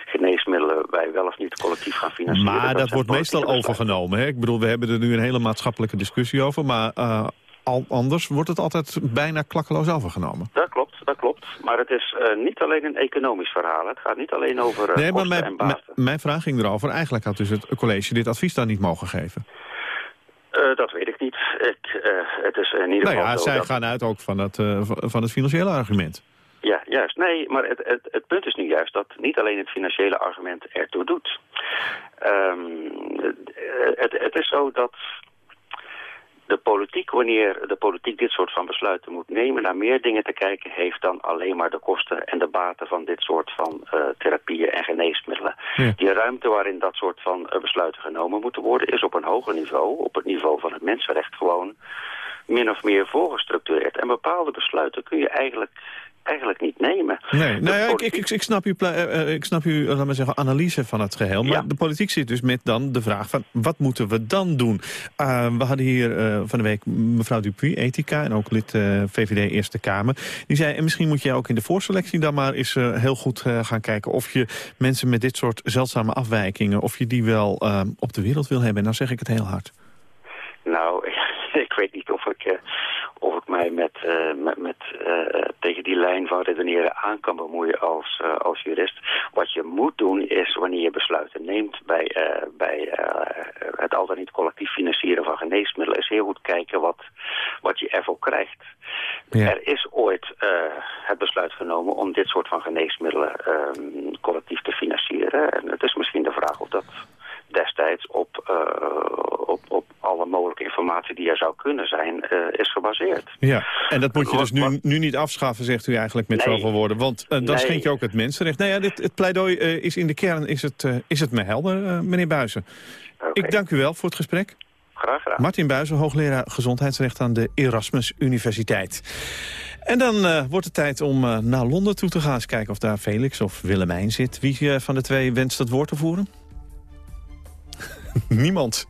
[SPEAKER 29] geneesmiddelen wij wel of niet collectief gaan financieren...
[SPEAKER 7] Maar dat, wordt meestal overgenomen. Hè? Ik bedoel, we hebben er nu een hele maatschappelijke discussie over... maar uh, al anders wordt het altijd bijna klakkeloos overgenomen.
[SPEAKER 29] Dat klopt, dat klopt. Maar het is uh, niet alleen een economisch verhaal. Het gaat niet alleen over uh,
[SPEAKER 7] nee, maar
[SPEAKER 29] mijn,
[SPEAKER 7] en baten. Mijn vraag ging erover. Eigenlijk had dus het college dit advies dan niet mogen geven.
[SPEAKER 29] Uh, dat weet ik niet. Ik, uh, het is in ieder
[SPEAKER 7] nou
[SPEAKER 29] geval
[SPEAKER 7] ja,
[SPEAKER 29] zo
[SPEAKER 7] zij
[SPEAKER 29] dat...
[SPEAKER 7] gaan uit ook van het, uh, van het financiële argument.
[SPEAKER 29] Ja, juist. Nee, maar het, het, het, punt is nu juist dat niet alleen het financiële argument ertoe doet. Um, het, het is zo dat de politiek, wanneer de politiek dit soort van besluiten moet nemen... naar meer dingen te kijken heeft dan alleen maar de kosten en de baten van dit soort van uh, therapieën en geneesmiddelen. Ja. Die ruimte waarin dat soort van uh, besluiten genomen moeten worden... is op een hoger niveau, op het niveau van het mensenrecht gewoon min of meer voorgestructureerd. En bepaalde besluiten kun je eigenlijk eigenlijk niet nemen.
[SPEAKER 7] Nee, nou ja, politiek... ik, ik, ik, snap uw, uh, ik snap uw laat maar zeggen, analyse van het geheel. Maar ja. de politiek zit dus met dan de vraag van wat moeten we dan doen? Uh, we hadden hier uh, van de week mevrouw Dupuy, ethica, en ook lid VVD Eerste Kamer. Die zei, en misschien moet je ook in de voorselectie dan maar eens heel goed gaan kijken... of je mensen met dit soort zeldzame afwijkingen, of je die wel op de wereld wil hebben. En dan zeg ik het heel hard.
[SPEAKER 29] Nou, ik weet niet of ik of ik mij met, uh, met, met uh, tegen die lijn van redeneren aan kan bemoeien als, uh, als jurist. Wat je moet doen is, wanneer je besluiten neemt bij, bij het al dan niet collectief financieren van geneesmiddelen, is heel goed kijken wat, wat je ervoor krijgt. Ja. Er is ooit het besluit genomen om dit soort van geneesmiddelen collectief te financieren. En het is misschien de vraag of dat destijds op, uh, op, op alle mogelijke informatie die er zou kunnen zijn, uh, is gebaseerd.
[SPEAKER 7] Ja, en dat moet je dus nu, nu niet afschaffen, zegt u eigenlijk met nee. zoveel woorden. Want uh, dan nee. schenk je ook het mensenrecht. Nou ja, dit, het pleidooi is in de kern is het, is het me helder, meneer Buizen. Okay. Ik dank u wel voor het gesprek.
[SPEAKER 29] Graag gedaan.
[SPEAKER 7] Martin Buizen, hoogleraar gezondheidsrecht aan de Erasmus Universiteit. En dan uh, wordt het tijd om uh, naar Londen toe te gaan. Eens kijken of daar Felix of Willemijn zit. Wie uh, van de twee wenst het woord te voeren? Niemand.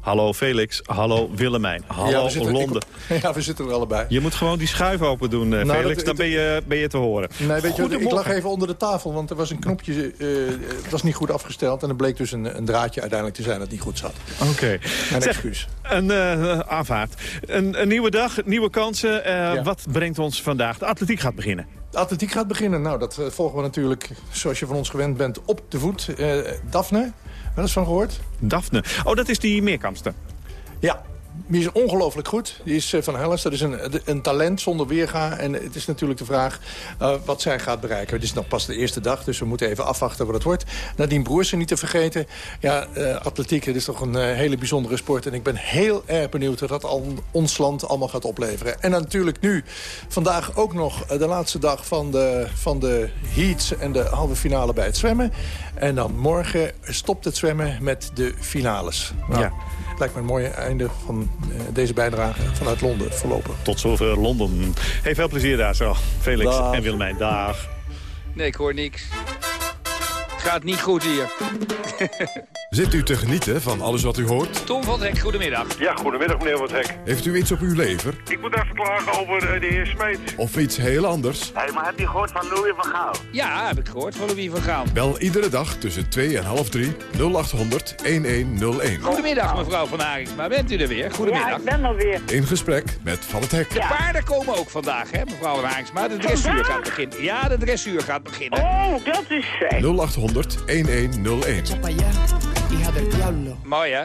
[SPEAKER 7] Hallo Felix, hallo Willemijn, hallo
[SPEAKER 30] ja, zitten,
[SPEAKER 7] Londen.
[SPEAKER 30] Ik, ja, we zitten er allebei.
[SPEAKER 7] Je moet gewoon die schuif open doen, uh, nou, Felix, dat, dan ben je, ben je te horen.
[SPEAKER 30] Nee, weet je, ik lag even onder de tafel, want er was een knopje, uh, het was niet goed afgesteld... en er bleek dus een, een, draadje uiteindelijk te zijn dat niet goed zat.
[SPEAKER 7] Oké. Okay.
[SPEAKER 30] Mijn excuus.
[SPEAKER 7] Een uh, aanvaard. Een, een, nieuwe dag, nieuwe kansen. Ja. Wat brengt ons vandaag? De atletiek gaat beginnen.
[SPEAKER 30] De atletiek gaat beginnen. Nou, dat volgen we natuurlijk, zoals je van ons gewend bent, op de voet. Daphne, wel eens van gehoord?
[SPEAKER 7] Daphne. Oh, dat is die meerkampster.
[SPEAKER 30] Ja, die is ongelooflijk goed. Die is van Hellas. Dat is een, een talent zonder weerga. En het is natuurlijk de vraag uh, wat zij gaat bereiken. Het is nog pas de eerste dag, dus we moeten even afwachten wat het wordt. Nadien Broersen niet te vergeten. Ja, uh, atletiek, is toch een hele bijzondere sport. En ik ben heel erg benieuwd wat dat al ons land allemaal gaat opleveren. En natuurlijk nu, vandaag ook nog de laatste dag van de, van de heats en de halve finale bij het zwemmen. En dan morgen stopt het zwemmen met de finales. Nou, ja. Lijkt me een mooie einde van uh, deze bijdrage vanuit Londen voorlopig.
[SPEAKER 7] Tot zover Londen. Hey, veel plezier daar zo. Felix Dag. en Willemijn, dag.
[SPEAKER 31] Nee, ik hoor niks. Gaat niet goed hier.
[SPEAKER 1] Zit u te genieten van alles wat u hoort?
[SPEAKER 31] Tom van Hek, goedemiddag.
[SPEAKER 27] Ja, goedemiddag meneer Van Hek.
[SPEAKER 1] Heeft u iets op uw lever?
[SPEAKER 27] Ik moet even klagen over uh, de heer Smeet.
[SPEAKER 1] Of iets heel anders?
[SPEAKER 32] Hé, hey, maar heb je gehoord van Louis van Gaal?
[SPEAKER 31] Ja, heb ik gehoord van Louis van Gaal.
[SPEAKER 1] Bel iedere dag tussen 2 en half 3 0800 1101.
[SPEAKER 31] Goedemiddag mevrouw Van Hagingsma, bent u er weer? Goedemiddag.
[SPEAKER 32] Ja, ik ben er weer.
[SPEAKER 1] In gesprek met Van het Hek.
[SPEAKER 31] De paarden komen ook vandaag, hè mevrouw Van Hagingsma. De dressuur gaat beginnen. Ja, de dressuur gaat beginnen.
[SPEAKER 32] Oh, dat is fijn.
[SPEAKER 1] 0800 1101.
[SPEAKER 31] Mooi, hè?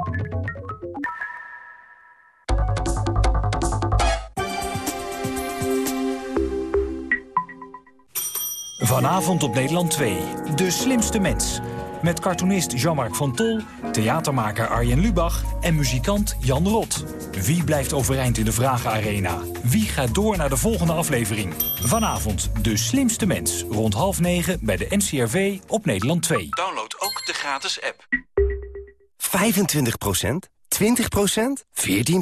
[SPEAKER 33] Vanavond op Nederland 2, De Slimste Mens. Met cartoonist Jean-Marc van Tol, theatermaker Arjen Lubach en muzikant Jan Rot. Wie blijft overeind in de Vragenarena? Wie gaat door naar de volgende aflevering? Vanavond De Slimste Mens, rond half negen bij de NCRV op Nederland 2.
[SPEAKER 34] Download ook de gratis app.
[SPEAKER 35] 25% 20% 14